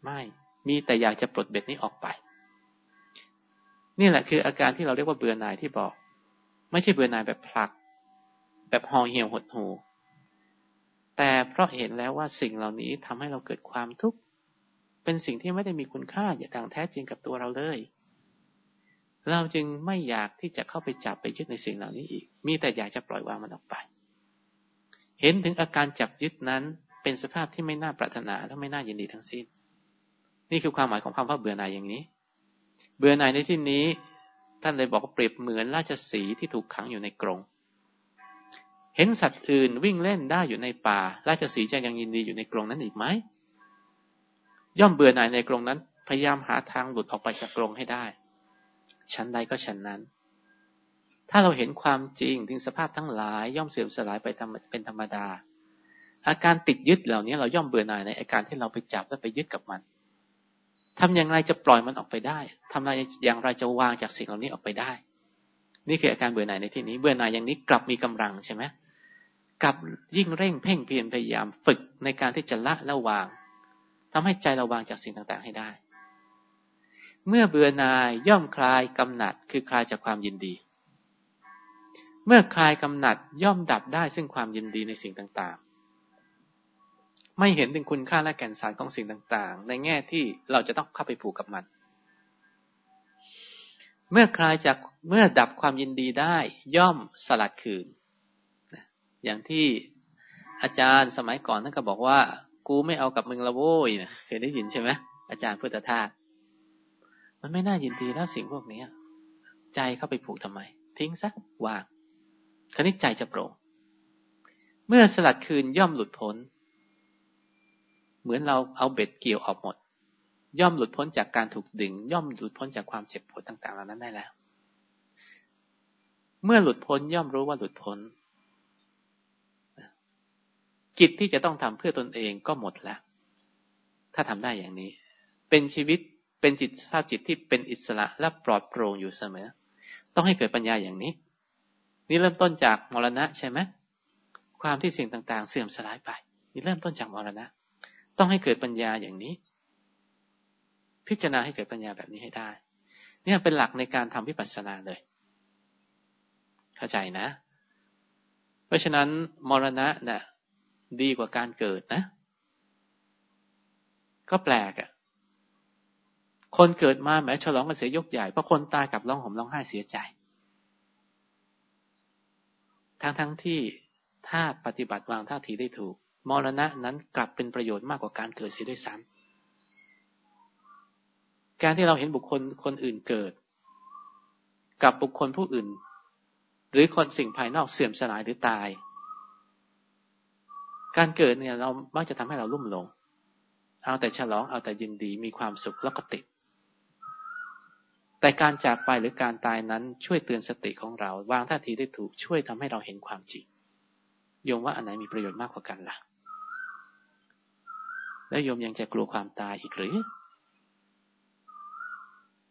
ไม่มีแต่อยากจะปลดเบ็ดนี้ออกไป นี่แหละคืออาการที่เราเรียกว่าเบื่อหน่ายที่บอก ไม่ใช่เบื่อหน่ายแบบผลัก แบบหอเหี่ยวหดหูแต่เพราะเห็นแล้วว่าสิ่งเหล่านี้ทำให้เราเกิดความทุกข์ เป็นสิ่งที่ไม่ได้มีคุณค่าอย่างแท้จริงกับตัวเราเลย เราจึงไม่อยากที่จะเข้าไปจับไปยึดในสิ่งเหล่านี้อีก มีแต่อยากจะปล่อยวางมันออกไป เห็นถึงอาการจับยึดนั้นเป็นสภาพที่ไม่น่าปรารถนาและไม่น่ายินดีทั้งสิ้น นี่คือความหมายของคำว่าเบื่อหน่ายอย่างนี้ เบื่อหน่ายในที่นี้ ท่านเลยบอกว่าเปรียบเหมือนราชสีที่ถูกขังอยู่ในกรงเห็นสัตว์อื่นวิ่งเล่นได้อยู่ในป่า ราชสีจะยังยินดีอยู่ในกรงนั้นอีกไหม ย่อมเบื่อหน่ายในกรงนั้น พยายามหาทางหลุดออกไปจากกรงให้ได้ ชั้นใดก็ชั้นนั้น ถ้าเราเห็นความจริงถึงสภาพทั้งหลาย ย่อมเสื่อมสลายไปเป็นธรรมดา อาการติดยึดเหล่านี้เราย่อมเบื่อหน่ายในอาการที่เราไปจับและไปยึดกับมันทำอย่างไรจะปล่อยมันออกไปได้ทำอย่างไรจะวางจากสิ่งเหล่านี้ออกไปได้ นี่คืออาการเบื่อหน่ายในที่นี้ เบื่อหน่ายอย่างนี้กลับมีกำลังใช่ไหมกลับยิ่งเร่งเพ่งเพียรพยายามฝึกในการที่จะละและวาง ทำให้ใจเราวางจากสิ่งต่างๆให้ได้ เมื่อเบื่อนายย่อมคลายกำหนัด คือคลายจากความยินดี เมื่อคลายกำหนัดย่อมดับได้ซึ่งความยินดีในสิ่งต่างๆ ไม่เห็นถึงคุณค่าและแก่นสารของสิ่งต่างๆ ในแง่ที่เราจะต้องเข้าไปผูกกับมัน เมื่อคลายจากเมื่อดับความยินดีได้ ย่อมสลัดคืน อย่างที่อาจารย์สมัยก่อนท่านก็บอกว่า กูไม่เอากับมึงละโว้ยนะเคยได้ยินใช่ไหมอาจารย์พุทธทาสมันไม่น่ายินดีแล้วสิ่งพวกนี้ใจเข้าไปผูกทำไม ทิ้งซะวางคณิตใจจะโปร่งเมื่อสลัดคืนย่อมหลุดพ้น เหมือนเราเอาเบ็ดเกี่ยวออกหมด ย่อมหลุดพ้นจากการถูกดึง ย่อมหลุดพ้นจากความเจ็บปวดต่าง ๆ เหล่านั้นได้แล้ว เมื่อหลุดพ้นย่อมรู้ว่าหลุดพ้น กิจที่จะต้องทำเพื่อตนเองก็หมดแล้ว ถ้าทำได้อย่างนี้ เป็นชีวิตเป็นจิตภาพจิตที่เป็นอิสระและปลอดโปร่งอยู่เสมอ ต้องให้เกิดปัญญาอย่างนี้ นี่เริ่มต้นจากมรณะใช่ไหมความที่สิ่งต่างๆ เสื่อมสลายไป นี่เริ่มต้นจากมรณะ ต้องให้เกิดปัญญาอย่างนี้ พิจารณาให้เกิดปัญญาแบบนี้ให้ได้ เนี่ยเป็นหลักในการทำวิปัสสนาเลย เข้าใจนะ เพราะฉะนั้นมรณะนะ่ะ ดีกว่าการเกิดนะ ก็แปลกอะ่ะ คนเกิดมาแม้ฉลองกันเสียยกใหญ่เพราะคนตายกับร้องห่มร้องไห้เสียใจ ทั้งทั้งที่ถ้าปฏิบัติวางท่าทีได้ถูกมรณะนั้นกลับเป็นประโยชน์มากกว่าการเกิดเสียด้วยซ้ำการที่เราเห็นบุคคลคนอื่นเกิด กับบุคคลผู้อื่น หรือคนสิ่งภายนอกเสื่อมสลายหรือตาย การเกิดเนี่ยเรามักจะทำให้เราลุ่มหลง เอาแต่ฉลองเอาแต่ยินดีมีความสุขแล้วก็ติด แต่การจากไปหรือการตายนั้นช่วยเตือนสติของเรา วางท่าทีได้ถูกช่วยทำให้เราเห็นความจริงโยมว่าอันไหนมีประโยชน์มากกว่ากันล่ะ แล้วโยมยังจะกลัวความตายอีกหรือ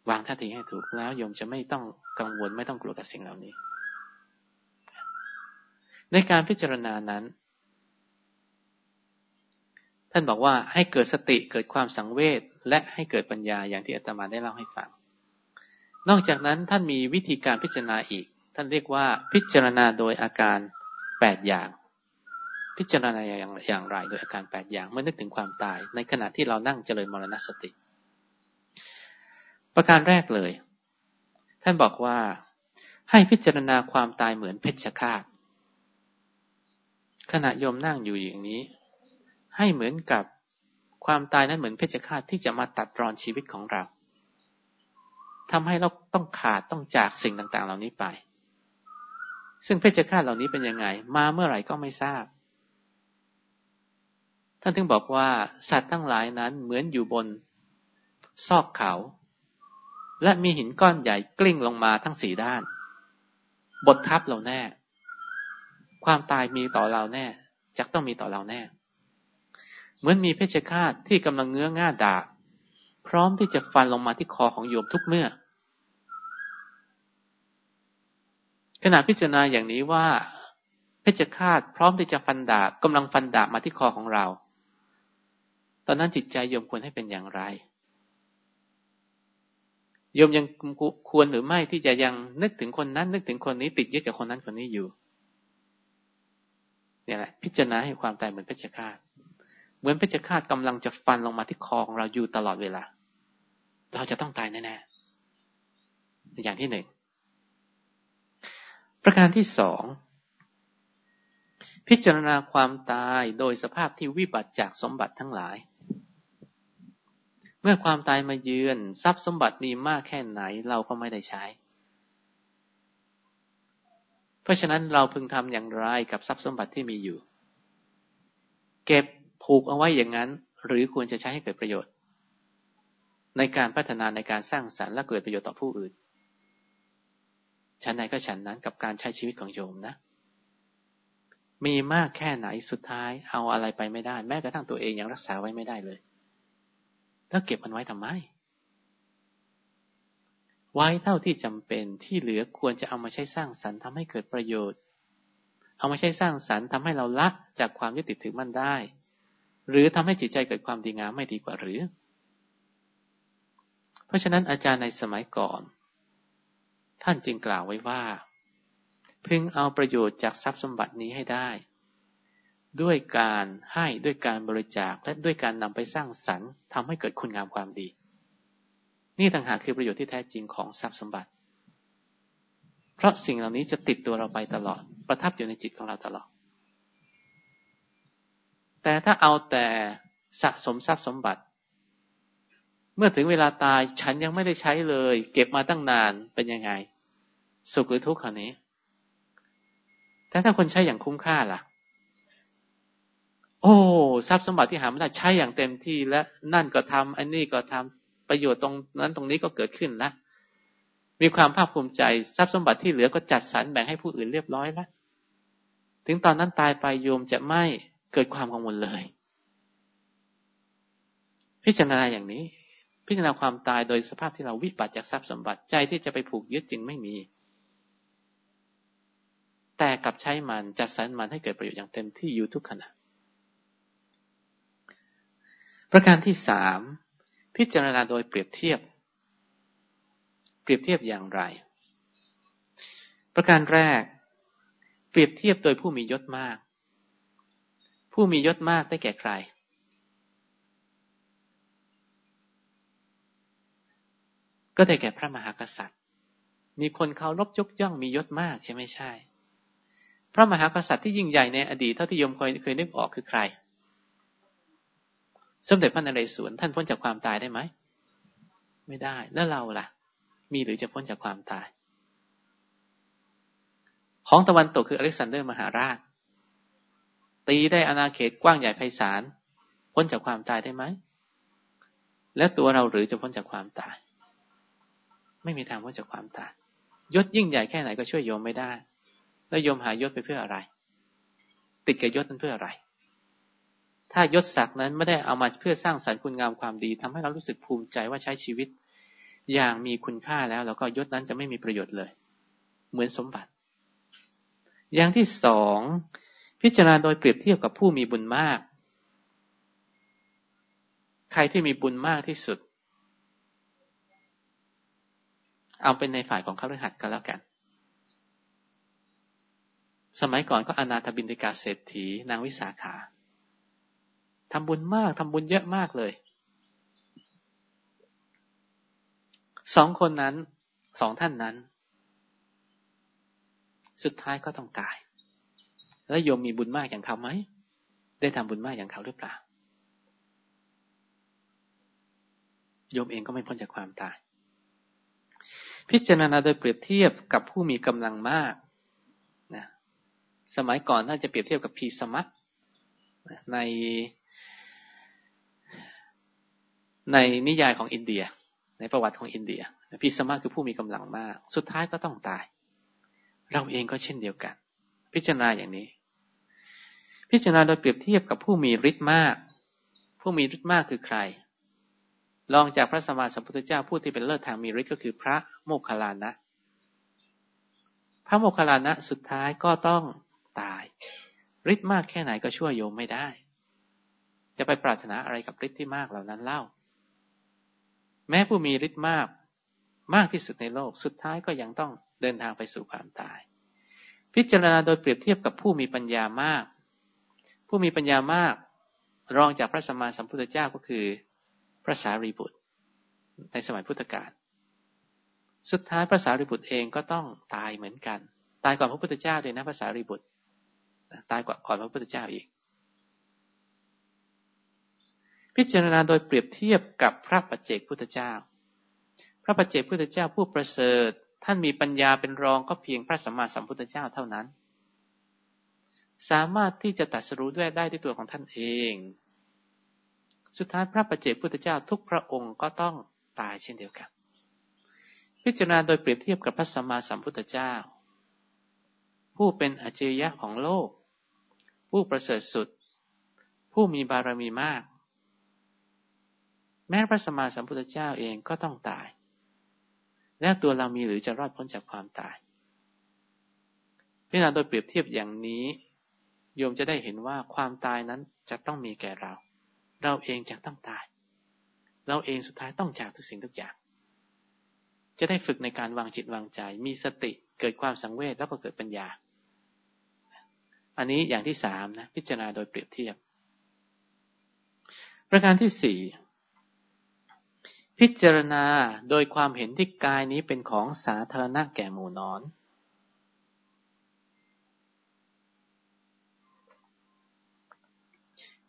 วางท่าทีให้ถูกแล้วโยมจะไม่ต้องกังวลไม่ต้องกลัวกับสิ่งเหล่านี้ ในการพิจารณานั้น ท่านบอกว่าให้เกิดสติเกิดความสังเวชและให้เกิดปัญญาอย่างที่อาตมาได้เล่าให้ฟัง นอกจากนั้นท่านมีวิธีการพิจารณาอีก ท่านเรียกว่าพิจารณาโดยอาการแปดอย่าง พิจารณาอย่างอย่างไรโดยอาการแปดอย่างเมื่อนึกถึงความตาย ในขณะที่เรานั่งเจริญมรณสติ ประการแรกเลย ท่านบอกว่าให้พิจารณาความตายเหมือนเพชฌฆาตขณะโยมนั่งอยู่อย่างนี้ ให้เหมือนกับความตายนั้นเหมือนเพชฌฆาตที่จะมาตัดรอนชีวิตของเราทำให้เราต้องขาดต้องจากสิ่งต่าง ๆ เหล่านี้ไป ซึ่งเพชฌฆาตเหล่านี้เป็นยังไง มาเมื่อไหร่ก็ไม่ทราบ ท่านถึงบอกว่าสัตว์ทั้งหลายนั้นเหมือนอยู่บนซอกเขา และมีหินก้อนใหญ่กลิ้งลงมาทั้งสี่ด้าน บททับเราแน่ ความตายมีต่อเราแน่จักต้องมีต่อเราแน่ เหมือนมีเพชฌฆาตที่กำลังเงื้อง่าดาบพร้อมที่จะฟันลงมาที่คอของโยมทุกเมื่อ ขณะพิจารณาอย่างนี้ว่า เพชฌฆาตพร้อมที่จะฟันดาบกำลังฟันดาบมาที่คอของเรา ตอนนั้นจิตใจโยมควรให้เป็นอย่างไรโยมยังควรหรือไม่ที่จะยังนึกถึงคนนั้น นึกถึงคนนี้ติดยึดกับคนนั้นคนนี้อยู่ เนี่ยแหละ พิจารณาให้ความตายเหมือนเพชฌฆาต เหมือนเพชฌฆาตกำลังจะฟันลงมาที่คอของเราอยู่ตลอดเวลา เราจะต้องตายแน่ๆอย่างที่หนึ่งประการที่สองพิจารณาความตายโดยสภาพที่วิบัติจากสมบัติทั้งหลาย เมื่อความตายมาเยือนทรัพย์สมบัติมีมากแค่ไหนเราก็ไม่ได้ใช้ เพราะฉะนั้นเราพึงทำอย่างไรกับทรัพย์สมบัติที่มีอยู่ เก็บ ผูกเอาไว้อย่างนั้น หรือควรจะใช้ให้เกิดประโยชน์ ในการพัฒนาในการสร้างสรรค์และเกิดประโยชน์ต่อผู้อื่นฉันไหนก็ฉันนั้นกับการใช้ชีวิตของโยมนะ มีมากแค่ไหนสุดท้าย เอาอะไรไปไม่ได้ แม้กระทั่งตัวเองยังรักษาไว้ไม่ได้เลย แล้วเก็บมันไว้ทำไม ไว้เท่าที่จำเป็นที่เหลือควรจะเอามาใช้สร้างสรรค์ทำให้เกิดประโยชน์ เอามาใช้สร้างสรรค์ทำให้เราละจากความยึดติดถือมันได้ หรือทำให้จิตใจเกิดความดีงามไม่ดีกว่าหรือ เพราะฉะนั้นอาจารย์ในสมัยก่อน ท่านจึงกล่าวไว้ว่า พึงเอาประโยชน์จากทรัพย์สมบัตินี้ให้ได้ ด้วยการให้ด้วยการบริจาคและด้วยการนำไปสร้างสรรค์ทำให้เกิดคุณงามความดี นี่ต่างหากคือประโยชน์ที่แท้จริงของทรัพย์สมบัติ เพราะสิ่งเหล่านี้จะติดตัวเราไปตลอด ประทับอยู่ในจิตของเราตลอด แต่ถ้าเอาแต่สะสมทรัพย์สมบัติ เมื่อถึงเวลาตายฉันยังไม่ได้ใช้เลย เก็บมาตั้งนานเป็นยังไง สุขหรือทุกข์คราวนี้ แต่ถ้าคนใช้อย่างคุ้มค่าล่ะ โอ้ทรัพย์สมบัติที่หาไม่ได้ใช้อย่างเต็มที่และนั่นก็ทำอันนี้ก็ทำประโยชน์ตรงนั้นตรงนี้ก็เกิดขึ้นแล้วมีความภาคภูมิใจทรัพย์สมบัติที่เหลือก็จัดสรรแบ่งให้ผู้อื่นเรียบร้อยแล้วถึงตอนนั้นตายไปโยมจะไม่ เกิดความกังวลเลย พิจารณาอย่างนี้ พิจารณาความตายโดยสภาพที่เราวิบัติจากทรัพย์สมบัติใจที่จะไปผูกยึดจึงไม่มีแตแต่กลับใช้มันจัดสรรมันให้เกิดประโยชน์อย่างเต็มที่อยู่ทุกขณะประการที่สามพิจารณาโดยเปรียบเทียบ เปรียบเทียบอย่างไร ประการแรก เปรียบเทียบโดยผู้มียศมาก ผู้มียศมากได้แก่ใคร ก็ได้แก่พระมหากษัตริย์ มีคนเคารพยกย่องมียศมากใช่ไหมใช่ พระมหากษัตริย์ที่ยิ่งใหญ่ในอดีตเท่าที่ยมเคยเคยนึกออกคือใคร สมเด็จพระนเรศวรท่านพ้นจากความตายได้ไหม ไม่ได้ แล้วเราล่ะ มีหรือจะพ้นจากความตาย ของตะวันตกคืออเล็กซานเดอร์มหาราช ตีได้อาณาเขตกว้างใหญ่ไพศาลพ้นจากความตายได้ไหม แล้วตัวเราหรือจะพ้นจากความตาย ไม่มีทางพ้นจากความตายยศยิ่งใหญ่แค่ไหนก็ช่วยโยมไม่ได้ แล้วโยมหายศไปเพื่ออะไร ติดกับยศนั้นเพื่ออะไร ถ้ายศศักดิ์นั้นไม่ได้เอามาเพื่อสร้างสรรค์คุณงามความดีทำให้เรารู้สึกภูมิใจว่าใช้ชีวิต อย่างมีคุณค่าแล้ว แล้วก็ยศนั้นจะไม่มีประโยชน์เลย เหมือนสมบัติ อย่างที่สอง พิจารณาโดยเปรียบเทียบกับผู้มีบุญมาก ใครที่มีบุญมากที่สุด เอาเป็นในฝ่ายของข้าราชการก็แล้วกัน สมัยก่อนก็อนาถบินติกาเศรษฐีนางวิสาขาทำบุญมากทำบุญเยอะมากเลย สองคนนั้น สองท่านนั้น สุดท้ายก็ต้องตาย แล้วโยมมีบุญมากอย่างเขาไหม ได้ทำบุญมากอย่างเขาหรือเปล่า โยมเองก็ไม่พ้นจากความตาย พิจารณาโดยเปรียบเทียบกับผู้มีกำลังมากนะสมัยก่อนน่าจะเปรียบเทียบกับพีสมัตในในนิยายของอินเดีย ในประวัติของอินเดียพิสมาคือผู้มีกำลังมาก สุดท้ายก็ต้องตาย เราเองก็เช่นเดียวกัน พิจารณาอย่างนี้ พิจารณาโดยเปรียบเทียบกับผู้มีฤทธิ์มาก ผู้มีฤทธิ์มากคือใครลองจากพระสมมาสัมพุทธเจ้าผู้ที่เป็นเลิศทางมีฤทธิ์ก็คือพระโมคคัลลานะ พระโมคคัลลานะสุดท้ายก็ต้องตายฤทธิ์มากแค่ไหนก็ช่วยโยมไม่ได้ จะไปปรารถนาอะไรกับฤทธิ์ที่มากเหล่านั้นเล่า แม้ผู้มีฤทธิ์มาก มากที่สุดในโลกสุดท้ายก็ยังต้องเดินทางไปสู่ความตาย พิจารณาโดยเปรียบเทียบกับผู้มีปัญญามาก ผู้มีปัญญามาก รองจากพระสัมมาสัมพุทธเจ้าก็คือ พระสารีบุตร ในสมัยพุทธกาลสุดท้ายพระสารีบุตรเองก็ต้องตายเหมือนกัน ตายก่อนพระพุทธเจ้าเลยนะพระสารีบุตร ตายก่อนพระพุทธเจ้าอีก พิจารณาโดยเปรียบเทียบกับพระปัจเจกพุทธเจ้า พระปัจเจกพุทธเจ้าผู้ประเสริฐท่านมีปัญญาเป็นรองก็เพียงพระสัมมาสัมพุทธเจ้าเท่านั้น สามารถที่จะตัดสู้ด้วยได้ด้วยตัวของท่านเอง สุดท้ายพระปัจเจกพุทธเจ้าทุกพระองค์ก็ต้องตายเช่นเดียวกัน พิจารณาโดยเปรียบเทียบกับพระสัมมาสัมพุทธเจ้า ผู้เป็นอจริยะของโลก ผู้ประเสริฐสุด ผู้มีบารมีมาก แม้พระสมมาสัมพุทธเจ้าเองก็ต้องตาย แล้วตัวเรามีหรือจะรอดพ้นจากความตายพิจารณาโดยเปรียบเทียบอย่างนี้ โยมจะได้เห็นว่าความตายนั้นจะต้องมีแก่เรา เราเองจะต้องตาย เราเองสุดท้ายต้องจากทุกสิ่งทุกอย่าง จะได้ฝึกในการวางจิตวางใจ มีสติเกิดความสังเวชแล้วก็เกิดปัญญา อันนี้อย่างที่สามนะ พิจารณาโดยเปรียบเทียบ ประการที่สี่พิจารณาโดยความเห็นที่กายนี้เป็นของสาธารณะแก่หมู่นอน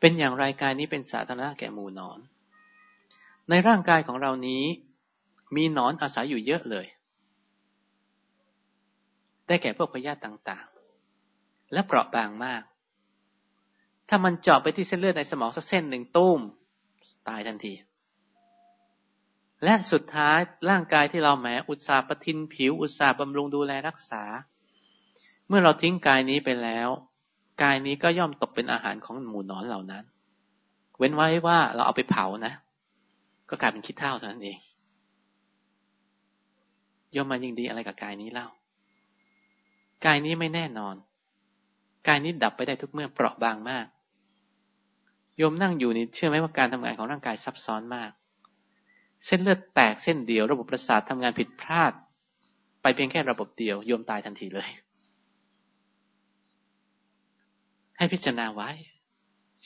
เป็นอย่างไรกายนี้เป็นสาธารณะแก่หมู่นอน ในร่างกายของเรานี้ มีนอนอาศัยอยู่เยอะเลย ได้แก่พวกพยาธิต่างๆ และเปราะบางมาก ถ้ามันเจาะไปที่เส้นเลือดในสมองสักเส้นหนึ่งตุ้มตายทันที และสุดท้ายร่างกายที่เราแหมอุตสาห์ปะทินผิวอุตสาห์บำรุงดูแลรักษา เมื่อเราทิ้งกายนี้ไปแล้ว กายนี้ก็ย่อมตกเป็นอาหารของหมูนอนเหล่านั้น เว้นไว้ว่าเราเอาไปเผานะ ก็กลายเป็นขี้เท่าเท่านั้นเอง ย่อมมายิ่งดีอะไรกับกายนี้เล่า กายนี้ไม่แน่นอน กายนี้ดับไปได้ทุกเมื่อเปราะบางมาก โยมนั่งอยู่นี่เชื่อไหมว่าการทำงานของร่างกายซับซ้อนมาก เส้นเลือดแตกเส้นเดียว ระบบประสาททำงานผิดพลาด ไปเพียงแค่ระบบเดียวโยมตายทันทีเลย ให้พิจารณาไว้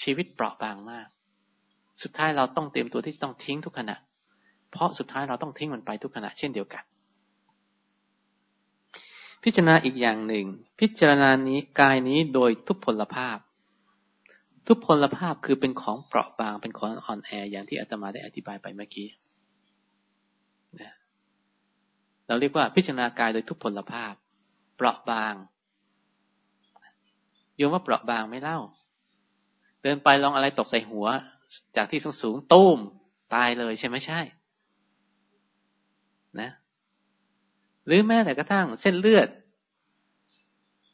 ชีวิตเปราะบางมาก สุดท้ายเราต้องเตรียมตัวที่จะต้องทิ้งทุกขณะ เพราะสุดท้ายเราต้องทิ้งมันไปทุกขณะเช่นเดียวกัน พิจารณาอีกอย่างหนึ่ง พิจารณานี้กายนี้โดยทุกพลภาพ ทุกพลภาพคือเป็นของเปราะบางเป็นของอ่อนแออย่างที่อาตมาได้อธิบายไปเมื่อกี้เราเรียกว่าพิจารณากายโดยทุกพลภาพ เปราะบาง โยมว่าเปราะบางไม่เล่า เดินไปลองอะไรตกใส่หัว จากที่สูงสูงตุ้มตายเลยใช่ไหมใช่ นะ หรือแม้แต่กระทั่งเส้นเลือด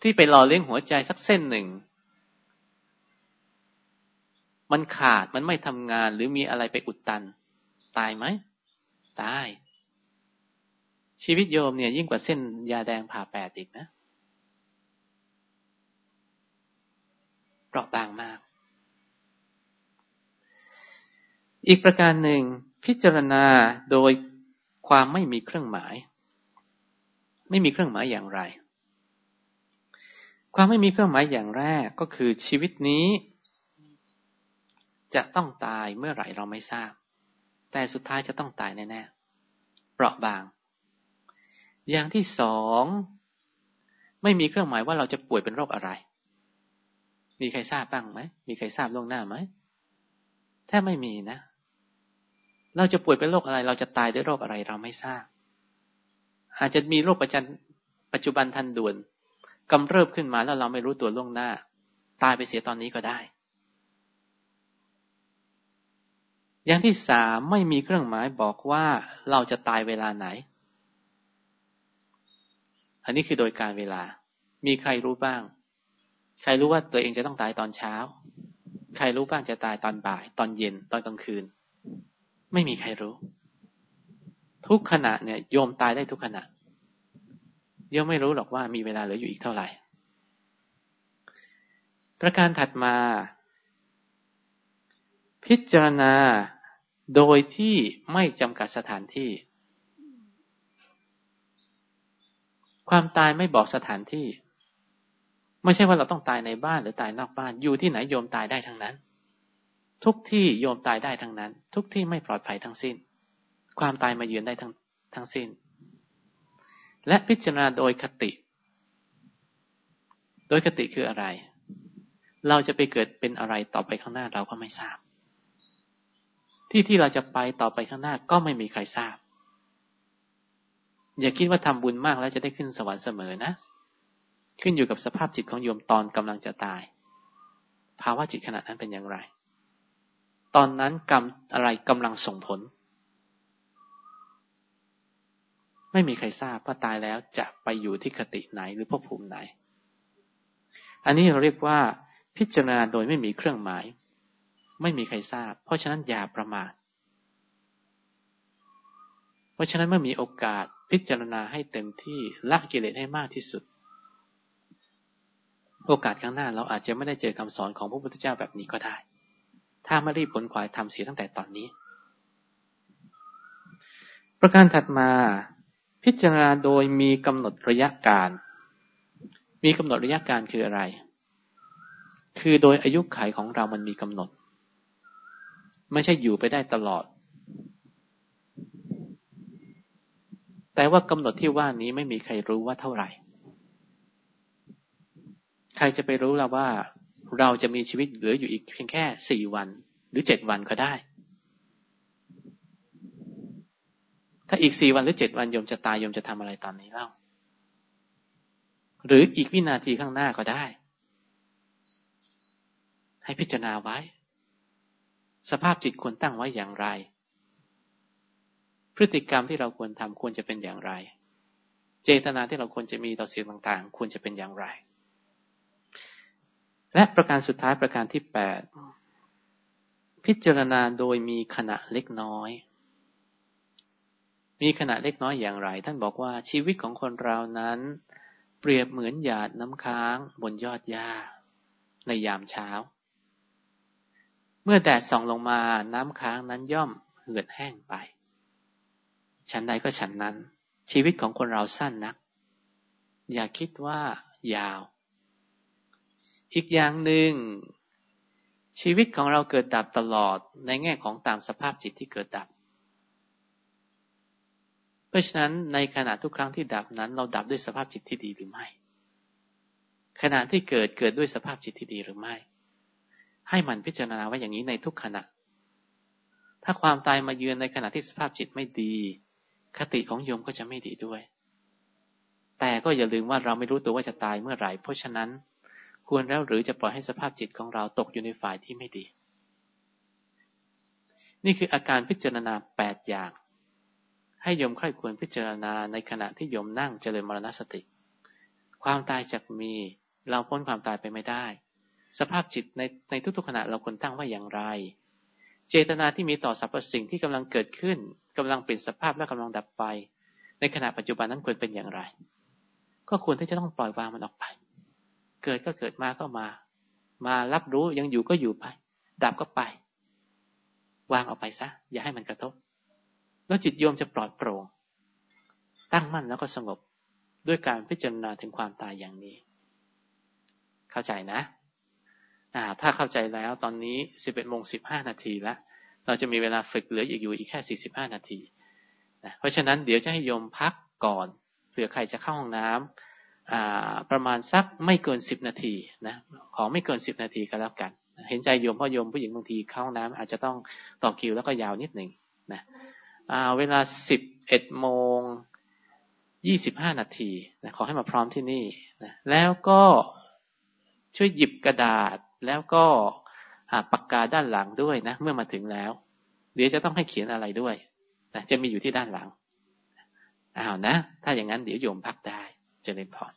ที่ไปหล่อเลี้ยงหัวใจสักเส้นหนึ่ง มันขาดมันไม่ทำงานหรือมีอะไรไปอุดตัน ตายไหม ตาย ชีวิตโยมเนี่ยยิ่งกว่าเส้นยาแดงผ่าแปดอีกนะเเปราะบางมาก อีกประการหนึ่งพิจารณาโดยความไม่มีเครื่องหมาย ไม่มีเครื่องหมายอย่างไร ความไม่มีเครื่องหมายอย่างแรกก็คือชีวิตนี้ จะต้องตายเมื่อไหร่เราไม่ทราบ แต่สุดท้ายจะต้องตายแน่ๆเปราะบาง อย่างที่สองไม่มีเครื่องหมายว่าเราจะป่วยเป็นโรคอะไร มีใครทราบบ้างไหม มีใครทราบล่วงหน้าไหม ถ้าไม่มีนะ เราจะป่วยเป็นโรคอะไร เราจะตายด้วยโรคอะไรเราไม่ทราบ อาจจะมีโรคประจันปัจจุบันทันด่วนกำเริบขึ้นมาแล้วเราไม่รู้ตัวล่วงหน้า ตายไปเสียตอนนี้ก็ได้ อย่างที่สามไม่มีเครื่องหมายบอกว่าเราจะตายเวลาไหน อันนี้คือโดยการเวลา มีใครรู้บ้าง ใครรู้ว่าตัวเองจะต้องตายตอนเช้า ใครรู้บ้างจะตายตอนบ่าย ตอนเย็น ตอนกลางคืน ไม่มีใครรู้ ทุกขณะเนี่ยโยมตายได้ทุกขณะโยมไม่รู้หรอกว่ามีเวลาเหลืออยู่อีกเท่าไหร่ ประการถัดมา พิจารณาโดยที่ไม่จำกัดสถานที่ ความตายไม่บอกสถานที่ ไม่ใช่ว่าเราต้องตายในบ้านหรือตายนอกบ้าน อยู่ที่ไหนโยมตายได้ทั้งนั้น ทุกที่โยมตายได้ทั้งนั้น ทุกที่ไม่ปลอดภัยทั้งสิ้น ความตายมาเยือนได้ทั้งทั้งสิ้น และพิจารณาโดยคติ โดยคติคืออะไร เราจะไปเกิดเป็นอะไรต่อไปข้างหน้าเราก็ไม่ทราบ ที่ที่เราจะไปต่อไปข้างหน้าก็ไม่มีใครทราบ อย่าคิดว่าทำบุญมากแล้วจะได้ขึ้นสวรรค์เสมอนะ ขึ้นอยู่กับสภาพจิตของโยมตอนกำลังจะตาย ภาวะจิตขณะนั้นเป็นอย่างไร ตอนนั้นกรรมอะไรกำลังส่งผล ไม่มีใครทราบว่าตายแล้วจะไปอยู่ที่คติไหนหรือภพภูมิไหน อันนี้เราเรียกว่าพิจารณาโดยไม่มีเครื่องหมาย ไม่มีใครทราบ เพราะฉะนั้นอย่าประมาทเพราะฉะนั้นเมื่อมีโอกาสพิจารณาให้เต็มที่ละกิเลสให้มากที่สุด โอกาสข้างหน้าเราอาจจะไม่ได้เจอคำสอนของพระพุทธเจ้าแบบนี้ก็ได้ ถ้าไม่รีบผลควายทำเสียตั้งแต่ตอนนี้ ประการถัดมาพิจารณาโดยมีกำหนดระยะการ มีกำหนดระยะการคืออะไร คือโดยอายุไขของเรามันมีกำหนด ไม่ใช่อยู่ไปได้ตลอด แต่ว่ากำหนดที่ว่านี้ไม่มีใครรู้ว่าเท่าไหร่ ใครจะไปรู้ล่ะว่าเราจะมีชีวิตเหลืออยู่อีกเพียงแค่สี่วันหรือเจ็ดวันก็ได้ ถ้าอีกสี่วันหรือเจ็ดวันโยมจะตายโยมจะทำอะไรตอนนี้เล่า หรืออีกวินาทีข้างหน้าก็ได้ ให้พิจารณาไว้ สภาพจิตควรตั้งไว้อย่างไร พฤติกรรมที่เราควรทำควรจะเป็นอย่างไร เจตนาที่เราควรจะมีต่อสิ่งต่าง ๆ ควรจะเป็นอย่างไร และประการสุดท้ายประการที่แปดพิจารณาโดยมีขณะเล็กน้อย มีขณะเล็กน้อยอย่างไร ท่านบอกว่าชีวิตของคนเรานั้น เปรียบเหมือนหยาดน้ำค้างบนยอดหญ้า ในยามเช้า เมื่อแดดส่องลงมาน้ำค้างนั้นย่อมเหือดแห้งไป ฉันใดก็ฉันนั้น ชีวิตของคนเราสั้นนัก อย่าคิดว่ายาว อีกอย่างหนึ่งชีวิตของเราเกิดดับตลอดในแง่ของตามสภาพจิตที่เกิดดับ เพราะฉะนั้นในขณะทุกครั้งที่ดับนั้น เราดับด้วยสภาพจิตที่ดีหรือไม่ ขณะที่เกิดเกิดด้วยสภาพจิตที่ดีหรือไม่ ให้มันพิจารณาว่าอย่างนี้ในทุกขณะ ถ้าความตายมาเยือนในขณะที่สภาพจิตไม่ดี คติของโยมก็จะไม่ดีด้วย แต่ก็อย่าลืมว่าเราไม่รู้ตัวว่าจะตายเมื่อไหร่ เพราะฉะนั้น ควรแล้วหรือจะปล่อยให้สภาพจิตของเราตกอยู่ในฝ่ายที่ไม่ดี นี่คืออาการพิจารณาแปดอย่าง ให้โยมใคร่ควรพิจารณาในขณะที่โยมนั่งเจริญมรณสติ ความตายจะมีเราพ้นความตายไปไม่ได้ สภาพจิตในในทุกๆขณะเราควรตั้งว่าอย่างไร เจตนาที่มีต่อสรรพสิ่งที่กำลังเกิดขึ้นกำลังเปลี่ยนสภาพและกำลังดับไป ในขณะปัจจุบันนั้นควรเป็นอย่างไร ก็ควรที่จะต้องปล่อยวางมันออกไป เกิดก็เกิดมาก็มา มารับรู้ยังอยู่ก็อยู่ไป ดับก็ไป วางออกไปซะ อย่าให้มันกระทบ แล้วจิตโยมจะปลอดโปร่ง ตั้งมั่นแล้วก็สงบด้วยการพิจารณาถึงความตายอย่างนี้ เข้าใจนะอ่า ถ้าเข้าใจแล้วตอนนี้สิบเอ็ดโมงสิบห้านาทีแล้วเราจะมีเวลาฝึกเหลืออีกอยู่อีกแค่สี่สิบห้านาทีนะเพราะฉะนั้นเดี๋ยวจะให้โยมพักก่อนเผื่อใครจะเข้าห้องน้ำอ่า ประมาณสักไม่เกินสิบนาทีนะขอไม่เกินสิบนาทีก็แล้วกัน เห็นใจโยมเพราะโยมผู้หญิงบางทีเข้าห้องน้ำอาจจะต้องต่อคิวแล้วก็ยาวนิดหนึ่งนะเวลาสิบเอ็ดโมงยี่สิบห้านาทีนะขอให้มาพร้อมที่นี่นะแล้วก็ช่วยหยิบกระดาษแล้วก็ปากกาด้านหลังด้วยนะ เมื่อมาถึงแล้ว เดี๋ยวจะต้องให้เขียนอะไรด้วยนะจะมีอยู่ที่ด้านหลังอ้าวนะ ถ้าอย่างนั้นเดี๋ยวโยมพักได้ จะเล่นพร